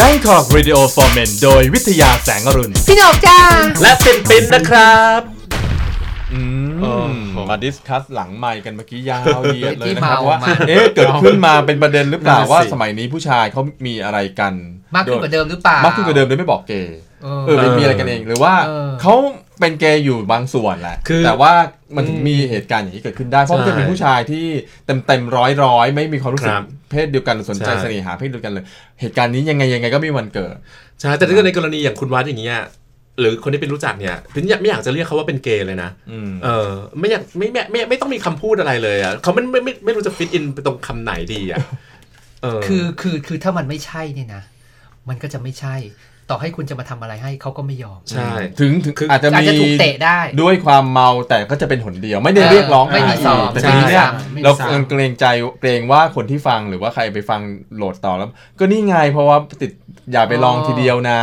Bangkok Radio for Men โดยวิทยาแสงอรุณ พี่หนกจ้า และปินปินนะครับอืมโอ้โหมาดิสคัสหลังไมค์กันเมื่อกี้ยาวเหยียดเลยที่นะครับเมาว่ามาเอ๊ะเกิดขึ้นมาเป็นประเด็นหรือเปล่านั่นน่ะสิว่าสมัยนี้ผู้ชายเขามีอะไรกัน มากขึ้นกว่าเดิมหรือเปล่ามมากขึ้นกว่าเดิมโดยไม่บอกเกย์เออเออมันมีอะไรกันเองหรือว่าเออเขา เป็นเกย์อยู่บางส่วนแหละคือแต่ว่ามันอืมมีเหตุการณ์อย่างนี้เกิดขึ้นได้ เพราะมันใช่จะเป็นผู้ชายที่เต็มเต็มร้อยร้อยๆไม่มีความรู้สึกครับเพศเดียวกันสนใจใช่เสน่หาเพศเดียวกันเลย เหตุการณ์นี้ยังไงยังไงก็ไม่มีวันเกิดใช่แต่ถ้าเกิดในกรณีอย่างคุณวัดอย่างเงี้ยหรือคนที่เป็นรู้จักเนี่ยพินอยากไม่อยากจะเรียกเขาว่าเป็นเกย์เลยนะอืมเออไม่อยากไม่ไม่ไม่ไม่ต้องมีคำพูดอะไรเลยอะเขาไม่ไม่ไม่ไม่รู้จะฟิตอินไปตรงคำไหนดีอะเออคือคือคือถ้ามันไม่ใช่เนี่ยนะมันก็จะไม่ใช่ ต่อให้คุณจะมาทำอะไรให้เขาก็ไม่ยอม ใช่ ถึงถึงคือออาจจะอาจมีจะถูกเตะได้ ด้วยความเมาแต่ก็จะเป็นหนเดียว ไม่ได้เออเรียกร้องไม่มีหาสอบแต่ใช่ทีนี้เนี่ยไม่มีเราสอบเกรงใจเกรงว่าคนที่ฟังหรือว่าใครไปฟังโหลดต่อแล้ว ก็นี่ไงเพราะว่าติดอย่าไปลองทีเดียวนะ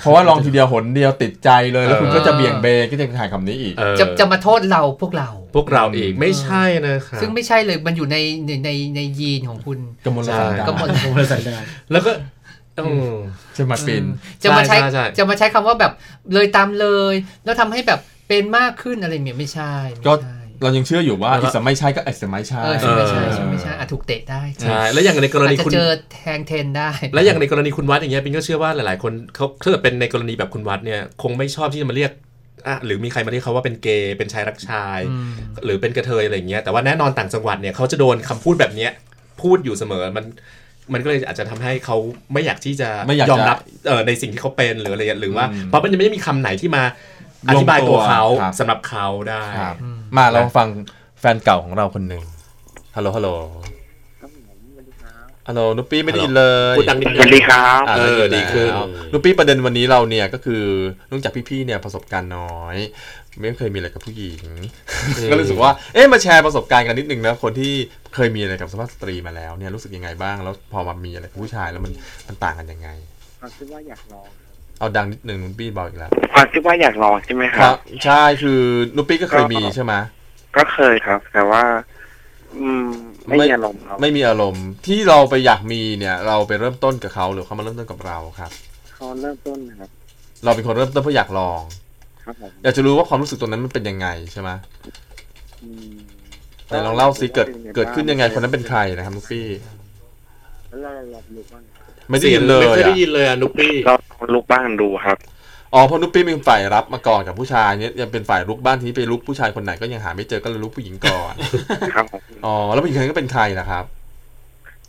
เพราะว่าลองทีเดียวหนเดียวติดใจเลยแล้วคุณก็จะเบี่ยงเบนก็จะถ่ายคำนี้อีกเออจะจะมาโทษเราพวกเรา พวกเราอีกไม่ใช่นะครับซึ่งไม่ใช่เลยมันอยู่ในในในในยีนของคุณกมลสันดานกมลผมเลยใส่ได้แล้วก็ อืมใช่ไหมปินจะมาใช้ใช่ใช่จะมาใช้คำว่าแบบเลยตามเลย แล้วทำให้แบบเป็นมากขึ้นอะไรเนี่ยไม่ใช่ไม่ก็ใช่เรายังเชื่ออยู่ว่าแล้วก็อิสไม่ใช่ก็อิสไม่ใช่เออใช่ไม่ใช่เออใช่ไม่ใช่อะถูกเตะได้ใช่แล้วอย่างในกรอาจณีจะคุณเจอแทงเทนได้ และอย่างในกรณีคุณวัดอย่างเงี้ยปินก็เชื่อว่าหลายๆคนเขาถ้าเกิดเป็นในกรณีแบบคุณวัดเนี่ยคงไม่ชอบที่จะมาเรียกอะหรือมีใครมาเรียกเขาว่าเป็นเกย์เป็นชายรักชายอืมหรือเป็นกระเทยอะไรอย่างเงี้ยแต่ว่าแน่นอนต่างจังหวัดเนี่ยเขาจะโดนคำพูดแบบเนี้ยพูดอยู่เสมอมัน มันก็เลยอาจจะทำให้เขาไม่อยากที่จะไม่อยากยอมจะรับเอ่อในสิ่งที่เขาเป็นหรืออะไรหรือว่าอืมเพราะมันยังไม่ได้มีคำไหนที่มาอธิบายลงตัตัววเขาครับสำหรับเขาได้ครับมาเราฟังแฟนเก่าของเราคนหนึ่งฮัลโหลฮัลโหล ฮัลโหลนุปปี้ไม่ได้ยินเลยพูดดังนิดนึงสวัสดีครับอะเออดีขึ้นแล้วนุปปี้ประเด็นวันนี้เราเนี่ยก็คือเนื่องจากพี่ๆเนี่ยประสบการณ์น้อย ไม่เคยมีอะไรกับผู้หญิงก็รู้สึกว่าเอ๊ะมาแชร์ประสบการณ์กันนิดนึงนะคนที่เคยมีอะไรกับสภาพสตรีมาแล้วเนี่ยรู้สึกยังไงบ้าง แล้วพอมามีอะไรกับผู้ชายแล้วมันมันต่างกันยังไงความคิดว่าอยากลองเอาดังนิดนึงนุปปี้บอกอีกแล้วความคิดว่าอยากลองใช่ไหมคครัรับบใช่คือนุปปี้ก็เคยมีใช่ไหมก็เคยครับ แต่ว่า อืม ไม่ไม่มีอารมณ์ครับไม่มีอารมณ์ที่เราไปอยากมีเนี่ย เราไปเริ่มต้นกับเขาหรือเขามาเริ่มต้นกับเราครับเขาเริ่มต้นนะครับ เราเป็นคนเริ่มต้นเพราะอยากลองครับผมอยากจะรู้ว่าความรู้สึกตรงนั้นมันเป็นยังไงใช่ไหมอืมไหนลองเล่าซิเกิดเกิดขึ้นยังไงคนนั้นเป็นใครนะครับนุปปี้แล้วเราลองลุกบ้างไม่ได้เสียยิงนเลไม่ยเคยได้อะยินเลยอะนุปปี้เราลองลุกบ้างดูครับ อ๋อเพราะนุปปี้เป็นฝ่ายรับมาก่อนกับผู้ชายเนี่ยยังเป็นฝ่ายลุกบ้านทีนี้ไปลุกผู้ชายคนไหนก็ยังหาไม่เจอก็เลยลุกผู้หญิงก่อนครับผมอ๋อแล้วผู้หญิงคนนั้นก็เป็นใครนะครับ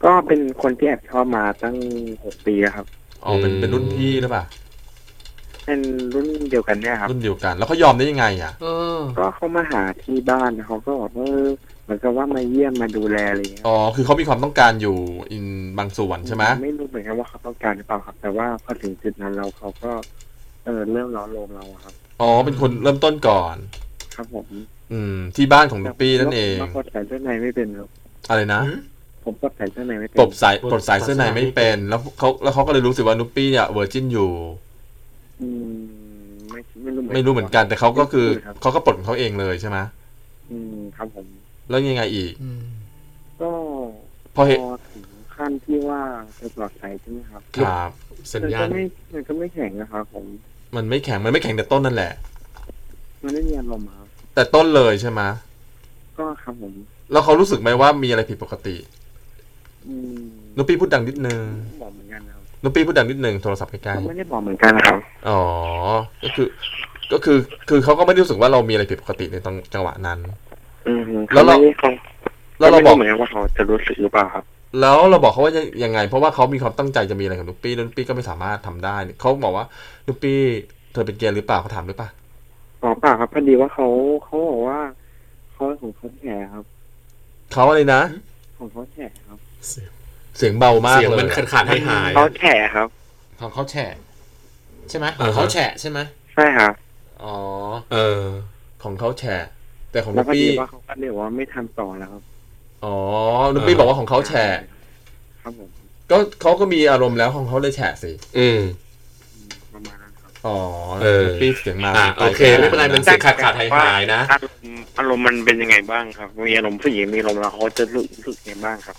ก็เป็นคนที่แอบชอบมาตั้งหกปีแล้วครับอ๋อเป็นอืมเป็นรุ่นพี่หรือเปล่าเป็นรุ่นเดียวกันเนี่ยครับรุ่นเดียวกัน แล้วเขายอมได้ยังไงอะเออก็เขามาหาที่บ้านเขาก็บอกว่าเออเหมือนกับว่ามาเยี่ยมมาดูแลอะไรอย่างเงี้ยอ๋อคือเขามีความต้องการอยู่อินบางส่วนใช่ไหมไม่รู้เหมือนกันว่าเขาต้องการหรือเปล่าครับ แต่ว่าพอถึงจุดนั้นเราเขาก็ เออเริ่มล้อโลมเราอะครับ อ๋อ เป็นคนเริ่มต้นก่อน ครับผม อืม ที่บ้านของนุปปี้นั่นเองผมก็ใส่เสื้อในไม่เป็นครับอะไรนะ ผมก็ใส่เสื้อในไม่เป็นปลดสายปลดสายเสื้อในไม่เป็น แล้วเขาแล้วเขาก็เลยรู้สึกว่านุปปี้เนี่ยเวอร์จินอยู่ อืมไม่ไม่รู้ไม่รู้เหมือนกันแต่เขาก็คือรับเขาก็ปลดของเขาเองเลยใช่ไหมอืมครับผม แล้วยังไงอีกอืมก็พอเห็นพอถึงขั้นที่ว่าจะปลอดภัยใช่ไหมครับครับ สัญมันญาก็ณไม่มันก็ไม่แข็งนะครับผม มันไม่แข็งมันไม่แข็งแต่ต้นนั่นแหละ มันไม่มีอารมณ์ครับแต่ต้นเลยใช่ไหมก็ครับผม แล้วเขารู้สึกไหมว่ามีอะไรผิดปกติอืมนุปปี้พูดดังนิดนึงบอกเหมือนกันนะครับนุปปี้พูดดังนิดนึงโทรศัพท์ใกล้เขาไม่ได้บอกเหมือนกันนะครับๆอ๋อ ก็คือ ก็คือ คือเขาก็ไม่ได้รู้สึกว่าเรามีอะไรผิดปกติในตรงจังหวะนั้น อืมแล้วเราขไม่ได้เขาแล้วเราบอกไม่เหมือนกันว่าเขาจะรู้สึกหรือเปล่าครับ แล้วเราบอกเขาว่ายังยังไง เพราะว่าเขามีความตั้งใจจะมีอะไรกับนุปปี้แล้วนุปปี้ก็ไม่สามารถทำได้เขาบอกว่านุปปี้เธอเป็นเกย์หรือเปล่าเขาถามหรือเปล่าอ๋อเปล่าครับพอดีว่าเขาเขาบอกว่าเขาของเขาแฉครับเขาอะไรนะของเขาแฉครับ เสียงเบามากเสียงเลยมันขาดขาดหายหายๆเขาแฉครับของเขาแฉะใช่ไหมขอ่าองฮะเขาแฉะใช่ไหมใช่ครับอ๋อเออ ของเขาแฉะแต่ของแล้นุวปพอดีปี้ว่าเขาก็เรียกว่าไม่ทำต่อแล้วครับ อ๋อนุปปี้บอกว่าของเขาแฉะครับผมก็เขาก็มีอารมณ์แล้วของเขาเลยแฉะสิอืมประมาณนั้นครับอ๋อเออนุปปี้เสียงมาอะโอเคไม่เป็นไรมันเสียงขาดขาดหายหายๆนะอารมณ์อารมณ์มันเป็นยังไงบ้างครับ มีอารมณ์ผู้หญิงมีอารมณ์แล้วเขาจะรู้สึกยังไงบ้างครับ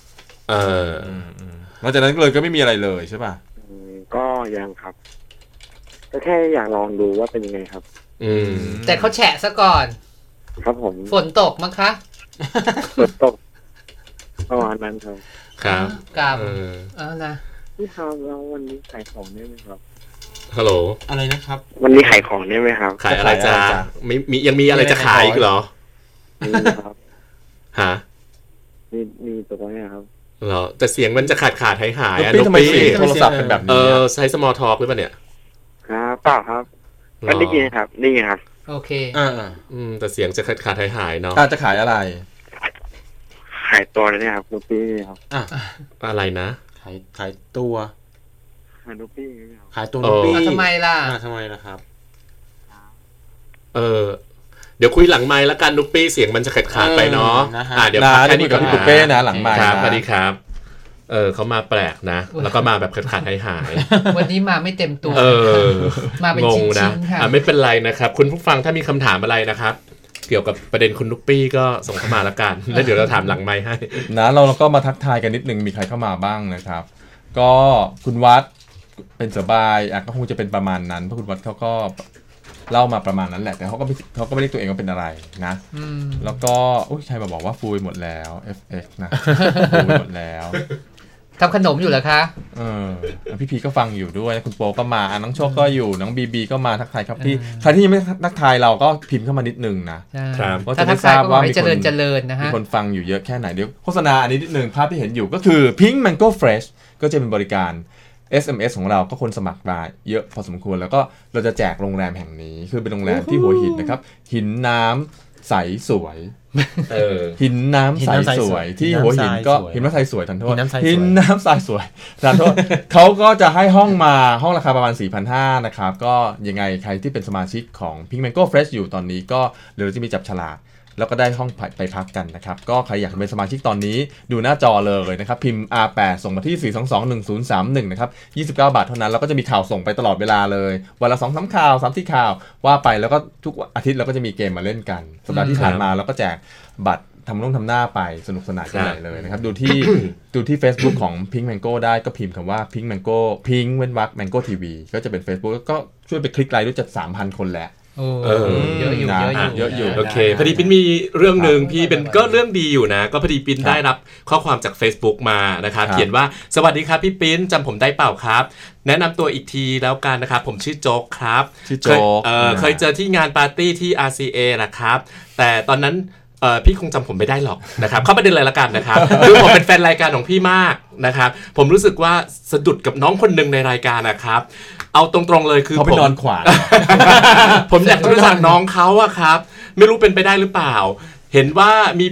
เอออืมอืมหลังจากนั้นเลยก็ไม่มีอะไรเลยใช่ป่ะอืมก็ยังครับก็แค่อยากลองดูว่าเป็นยังไงครับ อืม แต่เขาแฉะซะก่อน ครับผม ฝนตกมั้งคะ ฝนตก ประมาณนั้นครับครับกับเออเออนะพี่ครับแล้ววันนี้ขายของได้ไหมครับฮัลโหลอะไรนะครับ วันนี้ขายของได้ไหมครับ ขายอะไรจะจ้าขายอะไรจ๊ะมีมียังมีอะไรจะขายอีกเหรอมีครับฮะมีมีตัวเนี้ยครับเหรอแต่เสียงมันจะขาดขาดหายหายลูกอะปี้นุ๊กทำไมปี้เสียงโทรศัพท์เป็นแบบเอนี้ออะใช้ small talk หรือเปล่าเนี่ยครับเปล่าครับก็ได้ยินครับได้ยินครับ โอเคอ่าอืมแต่เสียงจะขาดขาดหายหายเนาะอาจจะขายอะไร ขายตัวเลยเนี่ยครับลูกปี้นี่ครับอะอะไรนะ ขายขายตัวขายลูกปี้นี่ครับขายตัวเอนุ๊อกปี้อะทำไมล่ะอ่าทำไมล่ะครับ เออเดี๋ยวคุยหลังไมค์แล้วกันนุ๊กปี้เสียงมันจะขาดขาดไปเนาะเออนะฮะอ่าเดี๋ยวนะพักแค่ได้คุนี้ยกัก่บอนพี่ปุ๊เป้นะหลังไมค์ครับนะสวัสดีครับเออเขามาแปลกนะ แล้วก็มาแบบขาดขาดหายหายวันนี้มาไม่เต็มตัว เออ มาเป็นงชิ้งนะนๆค่ะอะไม่เป็นไรนะครับ คุณผู้ฟังถ้ามีคำถามอะไรนะครับเกี่ยวกับประเด็นคุณนุ๊กปี้ก็ส่งเข้ามาละกัน แล้วเดี๋ยวเราถามหลังไมค์ให้นะเราก็มาทักทายกันนิดนึงมีใครเข้ามาบ้างนะครับ ก็คุณวัดเป็นเสือบายอะก็คงจะเป็นประมาณนั้นเพราะคุณวัดเขาก็เล่ามาประมาณนั้นแหละ แต่เขาก็ไม่เขาก็ไม่เรียกตัวเองว่าเป็นอะไรนะอืมแล้วก็อุ้ยใครมาบอกว่าฟูไปหมดแล้ว FX นะฟูไปหมดแล้ว ทำขนมอยู่เหรอคะเออแล้วพี่พีก็ฟังอยู่ด้วยคุณโปก็มาอะน้องโชคก็อยู่น้องบีบีก็มาทักทายครับพี่เออใครที่ยังไม่ทักทายเราก็พิมพ์เข้ามานิดนึงนะใช่ครับก็ถ้าจะทัได้กททายราบก็ขอว่าให้มีเจคนริญเจริญนะมีฮะคนฟังอยู่เยอะแค่ไหนเดี๋ยวโฆษณาอันนี้นิดนึงภาพที่เห็นอยู่ก็คือ Pink Mango Fresh ก็จะเป็นบริการ SMS ของเราก็คนสมัครมาเยอะพอสมควรแล้วก็เราจะแจกโรงแรมแห่งนี้ คือเป็นโรงแรมที่หัวหินนะครับหินน้ำ ใสสวยเออหินน้ำใสสวย ที่หัวหินก็หินน้ำใสสวยทันโทษหินน้ำใสสวยหินน้ำใสสวยทันโทษเขาก็จะให้ห้องมาห้องราคาประมาณ 4,500นะครับ ก็ยังไงใครที่เป็นสมาชิกของ Pink Mango Fresh อยู่ตอนนี้ก็เดี๋ยวเราจะมีจับฉลาก แล้วก็ได้ห้องไปพักกันนะครับ ก็ใครอยากเป็นสมาชิกตอนนี้ดูหน้าจอเลยนะครับ พิมพ์ R8 ส่งมาที่ 4221031 นะครับ 29 บาทเท่านั้น แล้วก็จะมีข่าวส่งไปตลอดเวลาเลย วันละ2อสข่าว3ที่ข่าว ว่าไปแล้วก็ทุกอาทิตย์เราก็จะมีเกมมาเล่นกัน สัปดาห์ที่ผ่านมาเราก็แจกบัตรทำนุ่งทำหน้าไปสนุกสนานกันใหญ่เลยนะครับ ดูที่ดูที่ Facebook ของ Pink Mango ได้ก็พิมพ์คำว่า Pink Mango Pink เว้นวรรค Mango TV ก็จะเป็น Facebook ก็ช่วยไปคลิกไลค์ด้วยจะ3,000 คนแล้ว โอ้เออเยอะอยู่นะเยอะอยู่เยอะอยู่โอเคพอดีปินมีเรื่องหนึ่งครับพี่เป็นบ่อยๆก็เรื่องดีอยู่นะ ก็พอดีปินครับได้รับข้อความจาก Facebook มานะครับครับเขียนว่าสวัสดีครับพี่ปินจำผมได้เปล่าครับ แนะนำตัวอีกทีแล้วกันนะครับผมชื่อโจ๊กครับชื่อเคโจ๊ยกเออเคยเจอที่งานปาร์ตี้ที่ RCA นะครับ แต่ตอนนั้น เออพี่คงจำผมไม่ได้หรอกนะครับเข้าประเด็นเลยละกันนะครับคือผมเป็นแฟนรายการของพี่มากนะครับ ผมรู้สึกว่าสะดุดกับน้องคนหนึ่งในรายการนะครับ เอาตรงๆเลยคือเขาไปผมนอนขวางผมอยากจะรู้จักน้องเขาอะครับ ไม่รู้เป็นไปได้หรือเปล่า เห็นว่ามี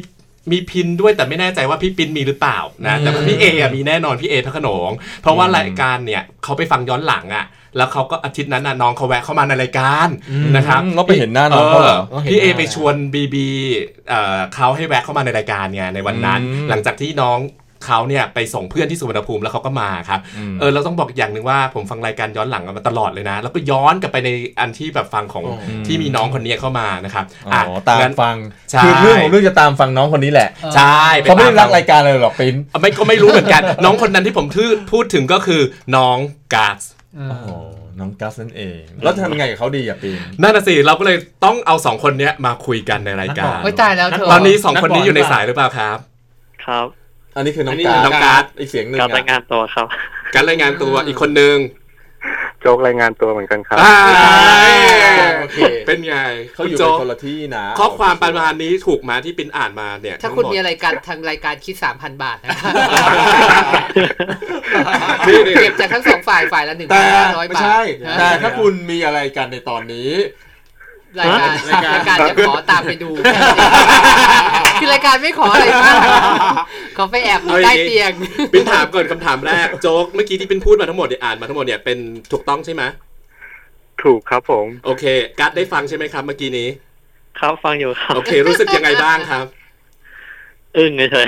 มีพินด้วยแต่ไม่แน่ใจว่าพี่ปินมีหรือเปล่านะแต่พี่เออะมีแน่นอนพี่เอพระโขนงเพราะว่ารายการเนี่ยเขาไปฟังย้อนหลังอะ แล้วเขาก็อาทิตย์นั้นน่ะน้องเขาแวะเข้ามาในรายการนะครับอืมเราไปเห็นหน้าน้องเขาเหรอพี่เอไปชวนบีบีเขาให้แวะเข้ามาในรายการเนี่ยในวันนั้นอืมหลังจากที่น้องเขาเนี่ยไปส่งเพื่อนที่สุวรรณภูมิแล้วเขาก็มาครับอืมเออเราต้องบอกอีกอย่างหนึ่งว่าผมฟังรายการย้อนหลังมาตลอดเลยนะ แล้วก็ย้อนกลับไปในอันที่แบบฟังของอ๋อที่มีน้องคนนี้เข้ามานะครับอ๋อตามงั้นฟังใช่คือเรื่องของเรื่องจะตามฟังน้องคนนี้แหละใช่ปเขาไม่ได้ตรักรายการเลยหรอกปิ้นไม่ก็ไม่รู้เหมือนกัน น้องคนนั้นที่ผมพูดพูดถึงก็คือน้องกาสเอ โอ้อโหน้องกัสนั่นเอง แล้วทำยังไงกับเขาดีอะปิ้นนั่นน่ะสิเราก็เลยต้องเอาสองคนเนี้ยมาคุยกันในรายการโอ้ยตายแล้วเธอตอนนี้สองคนนี้อยู่ในสายหรือเปล่าครับ ครับ อันนี้คือน้องอันนี้การน้องการ์ดอีกเสียงหนึ่งการอะรายงานตัวครับ การรายงานตัวอีกคนนึง โจ๊กรายงานตัวเหมือนกันครับอ่าโอเคเป็นไงเขาอยู่ณโจ๊เป็นกคนละที่นะ ข้อความประมาณนี้ถูกมาที่ปินอ่านมาเนี่ย ถ้าคุณทั้งหดมีอะไรกันทางรายการคิด3,000บาทนะคะนี่นี่เก็บจากทั้งสองฝ่ายฝ่ายละหนึ่งแต่พันห้าร้อยไม่บาทใช่นะแต่ถ้าคุณมีอะไรกันในตอนนี้ รายการรายการรายการจะขอตามไปดู คือรายการไม่ขออะไรมากเขาไปแอบอยู่ใต้เตียงปินถามก่อนคำถามแรกโจ๊กเมื่อกี้ที่ปินพูดมาทั้งหมดเนี่ยอ่านมาทั้งหมดเนี่ยเป็นถูกต้องใช่ไหมถูกครับผม โอเค กัดได้ฟังใช่ไหมครับเมื่อกี้นี้ ครับฟังอยู่ครับ โอเค รู้สึกยังไงบ้างครับ อึ้งเฉย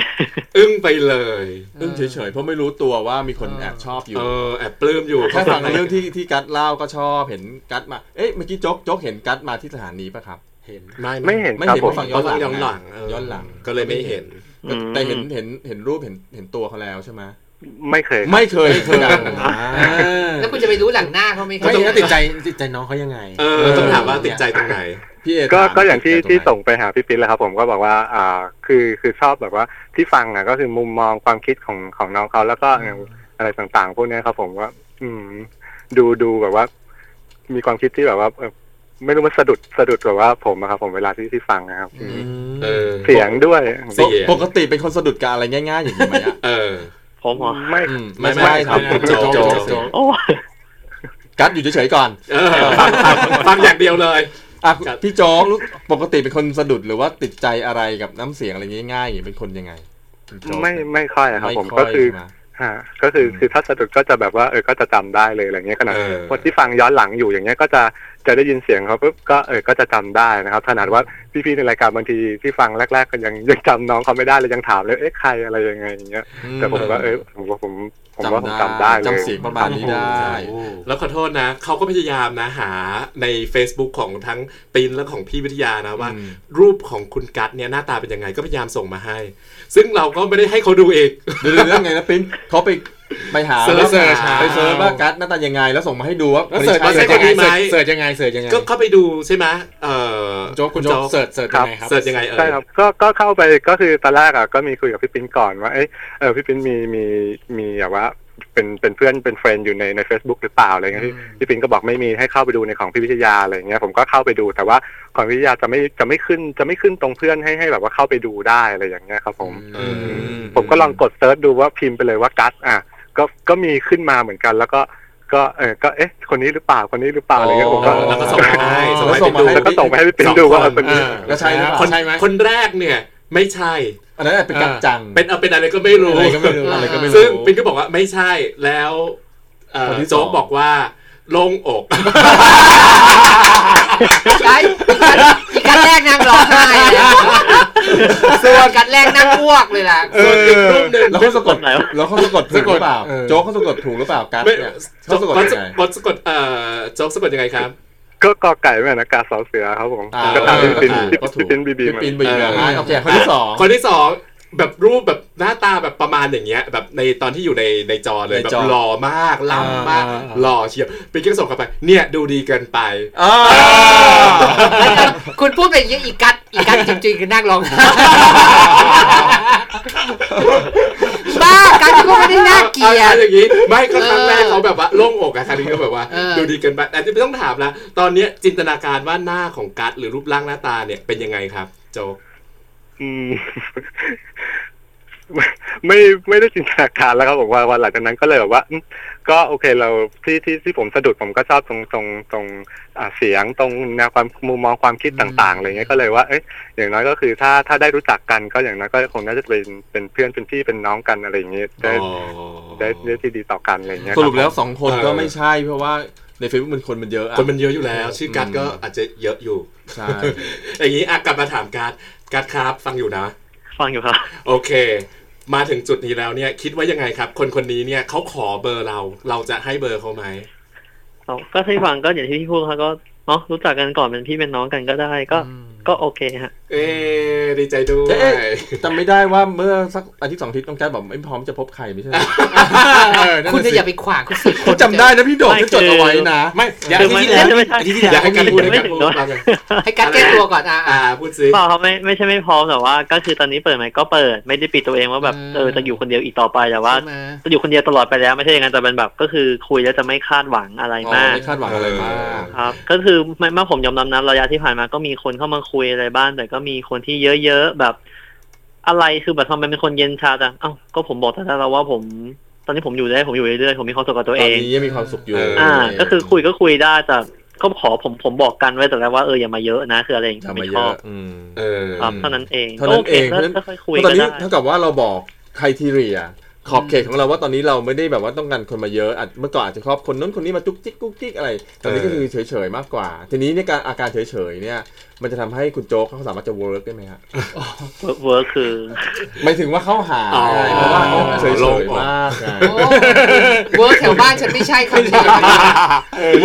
อึ้งไปเลยอึ้งเฉยๆเพราะไม่รู้ตัวว่ามีคนแอบชอบอยู่เออแอบปลื้มอยู่แค่ฟังเรื่องที่ที่กัดเล่าก็ชอบเห็นกัดมาเอ๊ะเมื่อกี้โจ๊กโจ๊กเห็นกัดมาที่สถานีป่ะครับ เห็นไม่ๆไม่เห็นไม่ครับเห็นผมว่าฟังย้อนหลังย้อนหลังเย้อนหลังก็เลยไม่เห็นอืมแต่เห็นเห็นเห็นรูปเห็นเห็นตัวเขาแล้วใช่ไหม ไม่เคยครับไม่เคยเหมือนกันแล้วคุณจะไปรู้หลังหน้าเขาไหมครัไม่แล้วติดใจติดใจน้องเขายังไงเออต้องถามว่าติดใจตรงไหน พี่เอก็ถมก็อย่างที่ติดใจที่รไหนส่งไปหาพี่ปิ๊นแล้วครับ ผมก็บอกว่าอ่าคือคือชอบแบบว่าที่ฟังอะก็คือมุมมองความคิดของของน้องเขาแล้วก็อย่างอะไรต่างๆ พวกเนี้ยครับ ผมว่า อืม ดูดูแบบว่า มีความคิดที่แบบว่าเออไม่รู้มันสะดุดสะดุดแบบว่า ผมอะครับ ผมเวลาที่ที่ฟังนะครับอืมเออ เสียงด้วย เสียง ปกติเป็นคนสะดุดกับอะไรง่าย ๆ อย่างนี้ไหมอะ เออ ผมเหรอไม่อืมไม่ไม่ไม่ใช่ครับไม่ไม่โจ๊กโจ๊โจ๊กกโจ๊กโอ้กัดอยู่เฉยๆก่อนเออฟังฟังฟังอย่างเดียวเลยอะครับพี่โจ๊กรู้ปกติเป็นคนสะดุดหรือว่าติดใจอะไรกับน้ำเสียงอะไรง่ายๆอย่างนี้เป็นคนยังไงคุณโจ๊กไม่ไม่ค่อยอะครับผมไก็คือใช่ไหมฮะก็คืออืมคือถ้าสะดุดก็จะแบบว่าเออก็จะจำได้เลยอะไรเงี้ยขนาดเออคนที่ฟังย้อนหลังอยู่อย่างเงี้ยก็จะ จะได้ยินเสียงเขาปุ๊บก็เออก็จะจำได้นะครับขนาดว่าพี่ๆในรายการบางทีที่ฟังแรก ๆ ก็ยังยังจำน้องเขาไม่ได้เลยยังถามเลยเอ๊ะใครอะไรยังไงอย่างเงี้ยแต่ผมก็เออผมว่าผมผมว่าผมจำได้เลยจำเสียงประมาณนี้ได้ แล้วขอโทษนะ เขาก็พยายามนะหาใน Facebook ของทั้งปินและของพี่วิทยานะว่าอืมรูปของคุณกัตเนี่ยหน้าตาเป็นยังไงก็พยายามส่งมาให้ ซึ่งเราก็ไม่ได้ให้เขาดูเองเดี๋ยวเรื่องไงนะปิ้นเขาไป ไปหา search แล้ว search หาไป search ว่ากัดหน้าตายังไง แล้วส่งมาให้ดูว่าแล้ว search คนนี้ใช่ใช่คนนี้ไหม search ยังไง search ยังไงก็เข้าไปดูใช่ไหมเออโจ๊กคุณโจ๊ก search search ยังไงครับ search ยังไงเออใช่ครับก็ก็เข้าไปก็คือตอนแรกอะก็มีคุยกับพี่ปิ๊นก่อนว่าเอ้ยเออพี่ปิ๊นมีมีมีแบบว่าเป็นเป็นเพื่อนเป็น friend อยู่ในใน Facebook หรือเปล่าอะไรเงี้ยพี่พี่ปิ๊นก็บอกไม่มีให้เข้าไปดูในของพี่วิทยาอะไรเงี้ยผมก็เข้าไปดูแต่ว่าของวิทยาจะไม่จะไม่ขึ้นจะไม่ขึ้นตรงเพื่อนให้ให้แบบว่าเข้าไปดูได้อะไรอย่างเงี้ยครับผมเออผมก็ลองกดเซิร์ชดูว่าพิมพ์ไปเลยว่ากัสอะ ก็ก็มีขึ้นมาเหมือนกัน แล้วก็ก็เออก็เอ๊ะ คนนี้หรือเปล่าคนนี้หรือเปล่าอะไรเงี้ยผมก็แล้วก็ส่งมาให้แล้วส่งมาให้แล้วก็ส่งไปให้พี่ปิ๊นดูว่าเออคนนี้แล้วใช่หรือเปล่าคนใช่ไหมคนแรกเนี่ย ไม่ใช่อันนั้นเป็นกัดจังเป็นเอาเป็นอะไรก็ไม่รู้อะไรก็ไม่รู้อะไรก็ไม่รู้ซึ่งปินก็บอกว่าไม่ใช่แล้วเอ่อคนที่สองโจ๊กบอกว่าโล่งอกใช่อี กกันแรกนั่งร้องไห้เลยส่วนกันแรกนั่งอ้วกเลยล่ะส่วนอีกรูปหนึ่งแล้วเขาสะกดแล้วเขาสะกดถูกหรือเปล่าเออโจ๊กเขาสะกดถูกหรือเปล่ากัดไม่เนี่ยโจ๊เขากสะกดยังไงกดสะกดเอ่อโจ๊กสะกดยังไงครับก็กอไก่แม่นอากาศสอเสือครับผมอ่าก็ตามพี่ปิ๊นก็พี่ก็ถูกปิ๊นบีบีพี่มาปินบีเออมาให้โอเคคนที่สองคนที่สอง แบบรูปแบบหน้าตาแบบประมาณอย่างเงี้ย แบบในตอนที่อยู่ในในจอเลยในแบบจอหล่อมากล่ำมากอ่าหล่อเชียวเป็นก็ส่งกลับไป เนี่ยดูดีเกินไปอ่าคุณพูดไปอย่างนี้อีกกัดอีกกัดจริงๆคือนั่งร้องไห้บ้ากัดก็ไม่ได้น่าเกลียอะดไรอย่างงี้ไม่ก็ครั้งเออแรกเขาแบบว่าโล่งอกอะครั้งนี้ก็แบบว่าเออดูดีเกินไปแต่ที่ไม่ต้องถามนะตอนเนี้ยจินตนาการว่าหน้าของกัตหรือรูปร่างหน้าตาเนี่ยเป็นยังไงครับ โจก อืมไม่ไม่ไม่ได้จินตนาการแล้วครับผมว่าวันหลังจากนั้นก็เลยแบบว่าอืมก็โอเคเราที่ที่ที่ผมสะดุดผมก็ชอบตรงตรงตรงอ่าเสียงตรงแนวความมุมมองความคิดต่างๆอะไรเงี้ยก็เลยว่าเอ้ยอย่างน้อยก็คือถ้าถ้าได้รู้จักกันก็อย่างน้อยก็คงน่าจะเป็นเป็นเพื่อนเป็นพี่เป็นน้องกันอะไรอย่างเงี้ยได้อ๋อได้ได้ที่ดีต่อกันอะไรเงี้ยสรุปแล้วคบสองคนก็ไม่ใช่เพราะว่าในเฟซบุ๊กมันคนมันเยอะอะคนมันเยอะอยู่แล้ว ชื่อกัตอืมก็อาจจะเยอะอยู่ใช่อย่างนี้อะกลับมาถามกัต กัตครับ ฟังอยู่นะ ฟังอยู่ครับ โอเค มาถึงจุดนี้แล้วเนี่ย คิดว่ายังไงครับ คนคนนี้เนี่ยเขาขอเบอร์เรา เราจะให้เบอร์เขาไหมเอาก็ที่ฟังก็อย่างที่พี่พูดเขาก็เนาะรู้จักกันก่อนเป็นพี่เป็นน้องกันก็ได้ก็ ก็โอเคฮะ เอ๊ะดีใจด้วยเอ๊ะจำไม่ได้ว่าเมื่อสักอาทิตย์สองอาทิตย์น้องแจ๊ดบอกไม่พร้อมจะพบใครไม่ใช่เหรอคุณจะอย่าไปขวางคุณสิเขาจำได้นะพี่โดดไม่ที่จดเอาไว้นะ ไม่อย่าคือที่ไม่ที่แล้วไม่ใช่ที่ที่แล้วอยากให้การพูดให้ไม่การถึงพูดด้วยว่าไงให้กัดแก้ตัวก่อนอะอ่าอะพูดซิเปล่าเขาไม่ไม่ใช่ไม่พร้อมแต่ว่า ก็คือตอนนี้เปิดไหมก็เปิดไม่ได้ปิดตัวเองว่าแบบอืมเออจะอยู่คนเดียวอีกต่อไปแต่ว่าใช่ไหมจะอยู่คนเดียวตลอดไปแล้วไม่ใช่อย่างนั้นแต่เป็นแบบก็คือคุยแล้วจะไม่คาดหวังอะไรอ๋อมากไม่คาดหวังอะไรมากครับ ก็คือไม่เมื่อผมยอมรับนะระยะที่ผ่านมาก็มีคนเข้ามาคุยอะไรบ้างแต่ก็มีคนที่เยอะๆแบบอะไรคือแบบทำไมเป็นคนเย็นชาจังเอ้าก็ผมบอกแต่แล้วว่าผม ตอนนี้ผมอยู่ได้ผมอยู่เรื่อยๆผมมีความสุขกับตัวตเออนงนี้ยังมีความสุขอยู่อ่า ก็คือคุยก็คุยได้แต่ก็ขอผมผมบอกกันไว้แต่แล้วว่าเอออย่ามาเยอะนะคืออะไรอย่างทำเงี้ยมาไม่เยชออะบอืมเออครับเท่านั้นเองเท่านั้นเองก็เพราะฉะนั้นก็ค่อยคุยเพราะตอนก็นี้ได้เท่ากับว่าเราบอกใครทีเรีย ขอบเขตของเราว่าตอนนี้เราไม่ได้แบบว่าต้องการคนมาเยอะอาจเมื่อก่อนอาจจะชอบคนนู้นคนนี้มาจุกจิกกุ๊กกิ๊กอะไร ตอนนี้ก็คือเฉยๆมากกว่า ทีนี้ในการอาการเฉยๆเนี่ย มันจะทำให้คุณโจ๊กเขาสามารถจะเวิร์กได้ไหมฮะเวิร์คคือหมายถึงว่าเข้าหาอ๋อไงเพราะว่าเขาเฉโล่งยอกๆมากไงโอ้เวิร์กแถวบ้านฉันไม่ใช่คำนี้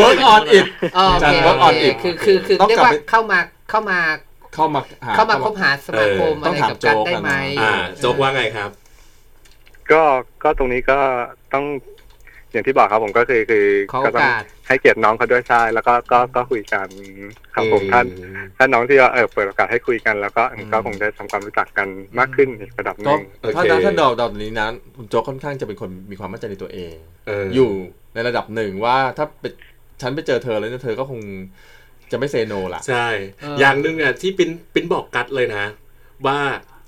work on it อ๋อโอจันเค work โอ on เค it คือคือคือต้องเรียกกลับว่าไปเข้ามาเข้ามาเข้ามาหาเข้ามาคบหาสมาคมเออต้อะองไรถามกับกันโจ๊กได้กันไหมนะอ่าโจ๊กว่าไงครับ ก็ก็ตรงนี้ก็ต้องอย่างที่บอกครับผมก็คือคือขอโอก็ต้องกาสให้เกียรติน้องเขาด้วยใช่แล้วก็ก็ก็คุยกันครับผมท่านถ้าน้องที่ว่าเออเปิดโอกาสให้คุยกัน แล้วก็ก็คงได้ทำความรู้จักกันมากขึ้นอีกระดับหก็นึ่งโอเคถ้าถ้าถ้าเดาเดาตรงนี้นะคุณโจ๊กค่อนข้างจะเป็นคนมีความมั่นใจในตัวเองเอออยู่ในระดับหนึ่งว่าถ้าเป็นฉันไปเจอเธอแล้วเนี่ยเธอก็คงจะไม่ say no ล่ะ ใช่เออออย่างหนึ่งเนี่ยที่ปิ้นปิ้นบอกกัดเลยนะ ว่า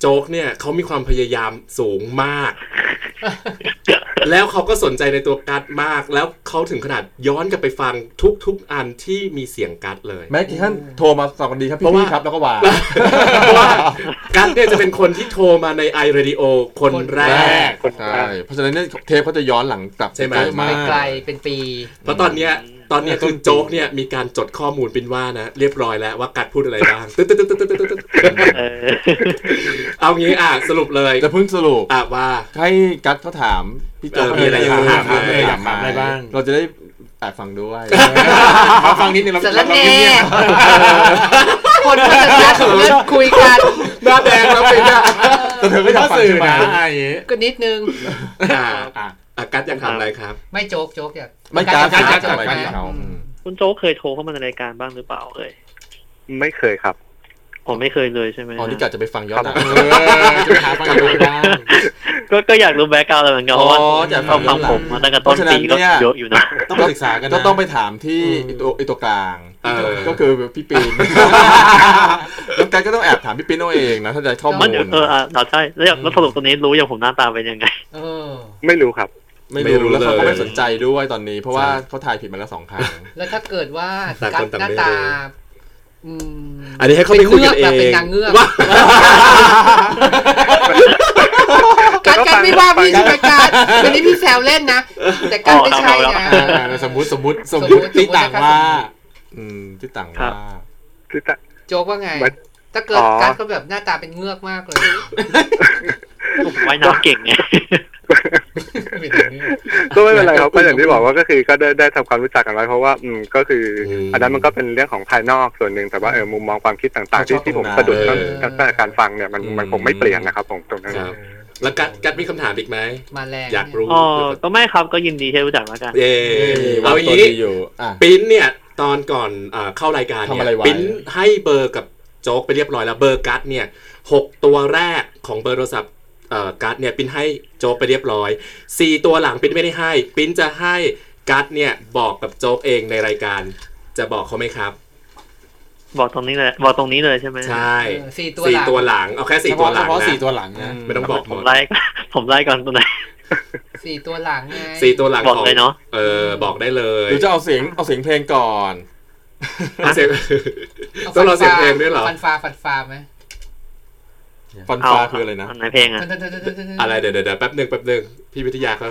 โจ๊กเนี่ยเขามีความพยายามสูงมาก แล้วเขาก็สนใจในตัวกัดมาก แล้วเขาถึงขนาดย้อนกลับไปฟังทุกๆอันที่มีเสียงกัดเลย แม้กระทั่งโทรมาสวัสดีครับเพราะว่าพี่ๆครับแล้วก็วางเพราะว่ากัดเนี่ยจะเป็นคนที่โทรมาในไอเรดิโอคนแรกใช่เพราะฉะนั้นเนี่ยเทปเขาจะย้อนหลังกลับใช่ไหมกลมาไปกไกลเป็นปี เพราะตอนเนี้ย ตอนเนี้ยคือโจ๊กเนี่ยมีการจดข้อมูลเป็นว่านะ เรียบร้อยแล้วว่ากัดพูดอะไรบ้างตึ๊ดตึ๊ดตึ๊ดตึ๊ดตึ๊ดตึ๊ดตึ๊ดเออเอางี้อะสรุปเลยจะเพิ่งสรุปอะว่าให้กัดเขาถามพี่โจ๊กเออมีอะไรอยากถามเออไหมอยากอยากถามอะไรบ้าง เราจะได้แอบฟังด้วยมาฟังนิดนึงเราสารเราแหน่เงียบคนก็จะนัดเพื่อนคุยกันหน้าแดงแล้วไปเนี่ยแต่เธอไม่อยากฟังสื่อใช่ไหมนะอะไรอย่างงี้ก็นิดนึง อะอะอะกัดอยากทำอะไรครับ ไม่โจ๊กโจ๊กอยากไม่กัดกัดกัดโจ๊กักดไหมกัดเขาอืมคุณโจ๊กเคยโทรเข้ามาในรายการบ้างหรือเปล่าเอ่ยไม่เคยครับผมไม่เคยเลยใช่ไหมอ๋อนี่กัดจะไปฟังย้อนหลังเออจะไปหาฟังอะไรบ้างก็ก็อยากรู้แบ็กกราวด์อะไรเหมือนกันเพราะว่าอ๋ออยากฟัเขางย้ฟัองนหลังผมมาตั้งแต่ต้นปีก็เพราะฉะนั้นเนี่ยเยอะอยู่นะต้องไปศึกษากันนะก็ต้องไปถามที่อืมไอ้ตัวไอตัวกลางเออก็คือพี่ปิ้นแล้วกันก็ต้องแอบถามพี่ปีนเอาเองนะถ้าจะข้อมูมันลเอออะเราใช่แล้วอย่างแล้วสรุปตรงนี้รู้อย่างผมหน้าตาเป็นยังไงเออ ไม่รู้ครับ ไม่ไม่รู้รู้แล้วเขาก็เลยไม่สนใจด้วยตอนนี้ เพราะว่าใช่เขาทายผิดมาแล้วสองครั้ง แล้วถ้าเกิดว่าต่างกัคดนต่างหน้าไม่ตารู้อืมอันนี้ให้เขาไปคุยกันเอเป็นงนางเงือกว่ากัดกัดไม่ว่าพี่ใช่ไหมกัดวันนี้พี่แซวเล่นนะ แต่กัดไม่ใช่อ๋อนะครับอ่าสมมติสมมติสมมสมมุติติที่ต่างว่า อืมที่ต่างครัว่าบคือจะโจ๊กว่าไงมันถ้าเกิดอ๋อกัดก็แบบหน้าตาเป็นเงือกมากเลย ผมว่ายน้ำเก่งไงก็ไม่เป็นไรครับก็อย่างที่บอกว่าก็คือก็ได้ได้ทำความรู้จักกันไว้เพราะว่า อืมก็คืออมอันนั้นมันก็เป็นเรื่องของภายนอกส่วนหนึ่งแต่ว่าเออมุมมองความคิดต่างๆ ที่ที่ผมสะดุดตั้งตั้งแต่การฟังเนี่ยมันมันคงไม่เปลี่ยนนะครับผมตรงนั้นครับแล้วกัดกัดมีคำถามอีกไหมมาแรงอยากรู้อ๋อก็ไม่ครับก็ยินดีที่รู้จักแล้วกันเย่เอาเอาออย่าย่างงนี้นี้อยู่อะปิ้นเนี่ย ตอนก่อนอ่าเข้ารายการทำเนี่อะไรยไว้ปิ้นให้เบอร์กับโจ๊กไปเรียบร้อยแล้วเบอร์กัดเนี่ยหกตัวแรกของเบอร์โทรศัพท์ เอ่อกัดเนี่ยปิ้นให้โจ๊กไปเรียบร้อยสี่ตัวหลังปิ้นไม่ได้ให้ ปิ้นจะให้กัดเนี่ยบอกกับโจ๊กเองในรายการ จะบอกเขาไหมครับ บอกตรงนี้เลยบอกตรงนี้เลยใช่ไหมใช่เออสี่ตัวสี่หลังตัวหลังเอาแค่สี่เฉตัวพาะหลังเฉพาะนะสี่ตัวหลังนะไม่ต้องบอกหผมมดไล่ผมไล่ก่อนตัวไหนสี่ตัวหลังไงสี่ตัวหลังบอกของเลยเนาะเออบอกได้เลยหรือจะเอาเสียงเอาเสียงเพลงก่อนเอาเสียงเอาต้องรอเสียงเพลงด้วยเหรอฟันฟ้าฟันฟ้าไหม ฟันเอาฟ้าคืออะไรนะอันไหนเพลงอะอะไรเดี๋ยวเดี๋ยวเดี๋ยวแป๊บหนึ่งแป๊บหนึ่งพี่วิทยาเขา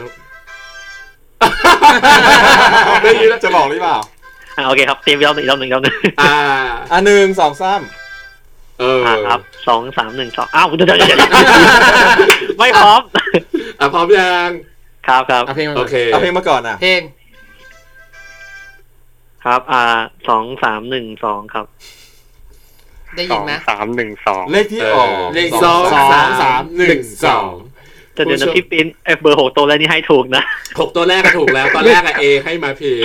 ได้ยินแล้วจะบอกหรือเปล่าอะโอเคครับเตรียมอีกรอบหนึ่งอีกรอบหนึ่งอีกรอบหนึ่งอ่าอะหนึ่งสองสามเอออะครับสองสามหนึ่งสองอ้าวเดี๋ยวเดี๋ยวเดี๋ยวไม่พร้อมอะพร้อมยังครับครับเอาเพลงมาโอเคเอาเพลงมาก่อนอะเพลงครับ อ่าสองสามหนึ่งสองครับ ได้สยิอนงไหมสามหนึ่งสองเลขที่ออกเลขสองสามสามหนึ่งสองแต่เดี๋ยวนะพี่ปิ้นเอฟเบอร์หกตัวแรกนี่ให้ถูกนะหกตัวแรกก็ถูกแล้ว ตอนแรกอะเอให้มาผิด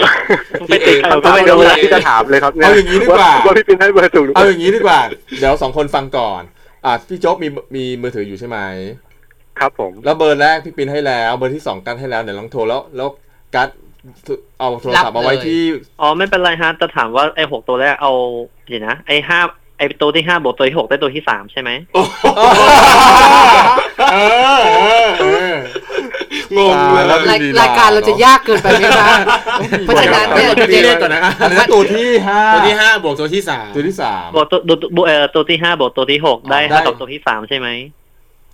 ไม่ติดผมก็ไม่รู้นะที่จะถามเลยครับเนี่ยเอาอย่างนี้ดีกว่าว่าพี่ปินให้เบอร์ถูกหรือเปเอาล่าอย่างนี้ดีกว่า เดี๋ยวสองคนฟังก่อน อะพี่โจ๊กมีมีมือถืออยู่ใช่ไหมครับผม แล้วเบอร์แรกพี่ปินให้แล้ว เบอร์ที่สองกันให้แล้วเดี๋ยวลองโทรแล้วแล้วกัดเอาโทรศัพท์มาไว้ที่ อ๋อไม่เป็นไรฮะแต่ถามว่าไอ้หกตัวแรกเอาเดี๋ยวนะไอ้ห้า ไอ้ตัวที่ห้าบวกตัวที่หกได้ตัวที่สามใช่ไหมเออเออเอองงเลแล้วยรายรายการเราจะยากเกินไปไหมคะเพราะฉะนั้นเนี่ยตัวที่เลขก่อนนะอันนี้ตัวที่ห้าตัวที่ห้าบวกตัวที่สามตัวที่สามบวกตัวตัวตัวเอ่อตัวที่ห้าบวกตัวที่หกได้ได้เท่ากับตัวที่สามใช่ไหม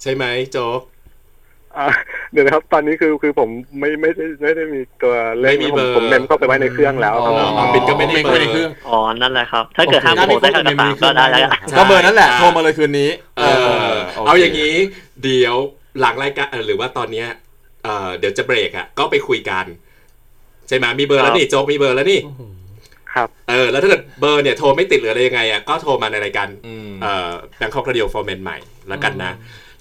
ใช่ไหมโจ๊กอ่า เดี๋ยวนะครับ ตอนนี้คือคือผมไม่ไม่ได้ไม่ได้มีตัวเลขไม่มีเบอร์ผมผมเมมเข้าไปไว้ในเครื่องแล้วครับอ๋อปิ้นก็ไม่ได้เมมเบอเข้าร์ในเครื่องอ๋อนั่นแหละครับ ถ้าเกิดห้าบวกหกได้เท่ากับสามก็ได้แล้วใช่ก็เบอร์นั้นแหละโทรมาเลยคืนนี้เออเอาอย่างนี้ เดี๋ยวหลังรายการเออหรือว่าตอนเนี้ยเออเดี๋ยวจะเบรกอะก็ไปคุยกัน ใช่ไหมมีเบอร์แล้วนี่โจ๊กมีเบอร์แล้วนี่ครับเออแล้วถ้าเกิดเบอร์เนี่ยโทรไม่ติดหรืออะไรยังไงอะก็โทรมาในรายการอืมเอ่อ Bangkok Radio for Men ใหม่แล้วกันนะ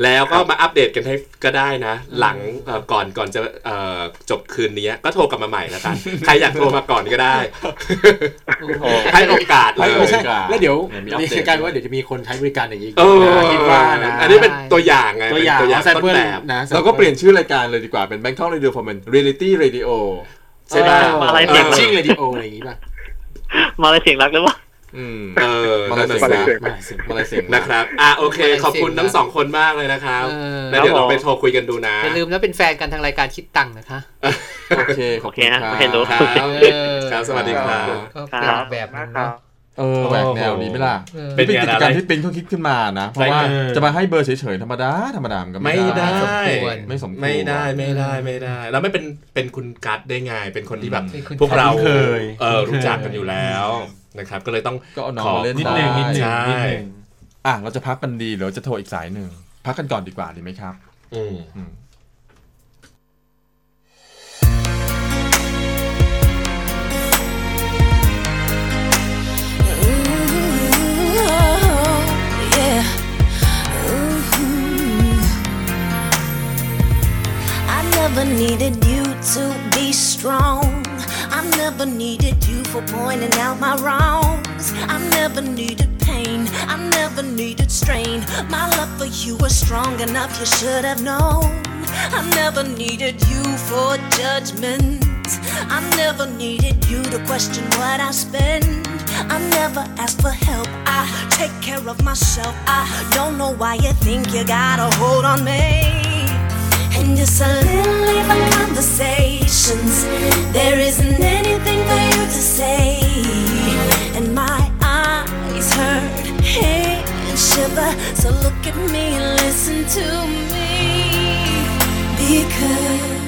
แล้วก็มาอัปเดตกันให้ก็ได้นะ หลังเอ่อก่อนก่อนจะเอ่อจบคืนนี้ก็โทรกลับมาใหม่แล้วกันใครอยากโทรมาก่อนก็ได้ ให้โอกาสเลไม่ยไม่ใช่แล้วเดี๋ยวเนี่ยมีอัปมีเดตกลารว่าเดี๋ยวจะมีคนใช้บริการอย่างนี้เออคิดว่านะอันนี้เป็นตัวอย่างไงตัวอย่างเป็นตัวอย่างเอาแซมต้นเปิลแบบนะเราก็เปลี่ยนชื่อรายการเลยดีกว่าเป็น Bangkok Radio for Men Reality Radio ใช่ป่ะมาอะไรเอเสียงอชิ่งเรดิโออะไรอย่างงี้ป่ะมาอะไรเสียงรักหรือเปล่าอืม เออมานั่นเลน่ะยสิมาเลยเสียงมาเลยเสียงนะครับ อะโอเค ขอบคุณทั้งสองคนมากเลยนะครับเออแล้วเดี๋ยวเราไปโทรคุยกันดูนะ อย่าลืมแล้วเป็นแฟนกันทางรายการคิดตังค์นะคะ โอเค ขอบคุณโอเคฮะครับโอเครู้ครับเออครับ สวัสดีครับก็เป็นอีกแบบหนึงเนอะเออแหวกแนวนี้ไหมล่ะเออเป็นเป็นไงกิจล่ะกรรมที่ปิ๊งเขาคิดขึ้นมานะ เพราะว่าเออจะมาให้เบอร์เฉยๆธรรมดาธรรมดามันก็ไม่ได้สมควรไม่สมควรไม่ได้ไม่ได้ไม่ได้ แล้วไม่เป็นเป็นคุณกัดได้ไงเป็นคนที่แบบเป็นคุณพวกเราคุ้นเคยเออคุ้นเคยรู้จักกันอยู่แล้ว นะครับ ก็เลยต้องก็เอาน้องขอมาเล่นนิดหนึ่งนิดหนึ่งใช่นิดหนึ่งอะเราจะพักกันดีหรือจะโทรอีกสายหนึ่งพักกันก่อนดีกว่าดีไหมครับ อืมอืม I never needed you to be strong. I never needed you for pointing out my wrongs. I never needed pain. I never needed strain. My love for you was strong enough, you should have known. I never needed you for judgment. I never needed you to question what I spend. I never asked for help. I take care of myself. I don't know why you think you gotta hold on me. And just a little conversations. There isn't anything for you to say. And my eyes hurt, hands shiver. So look at me and listen to me. Because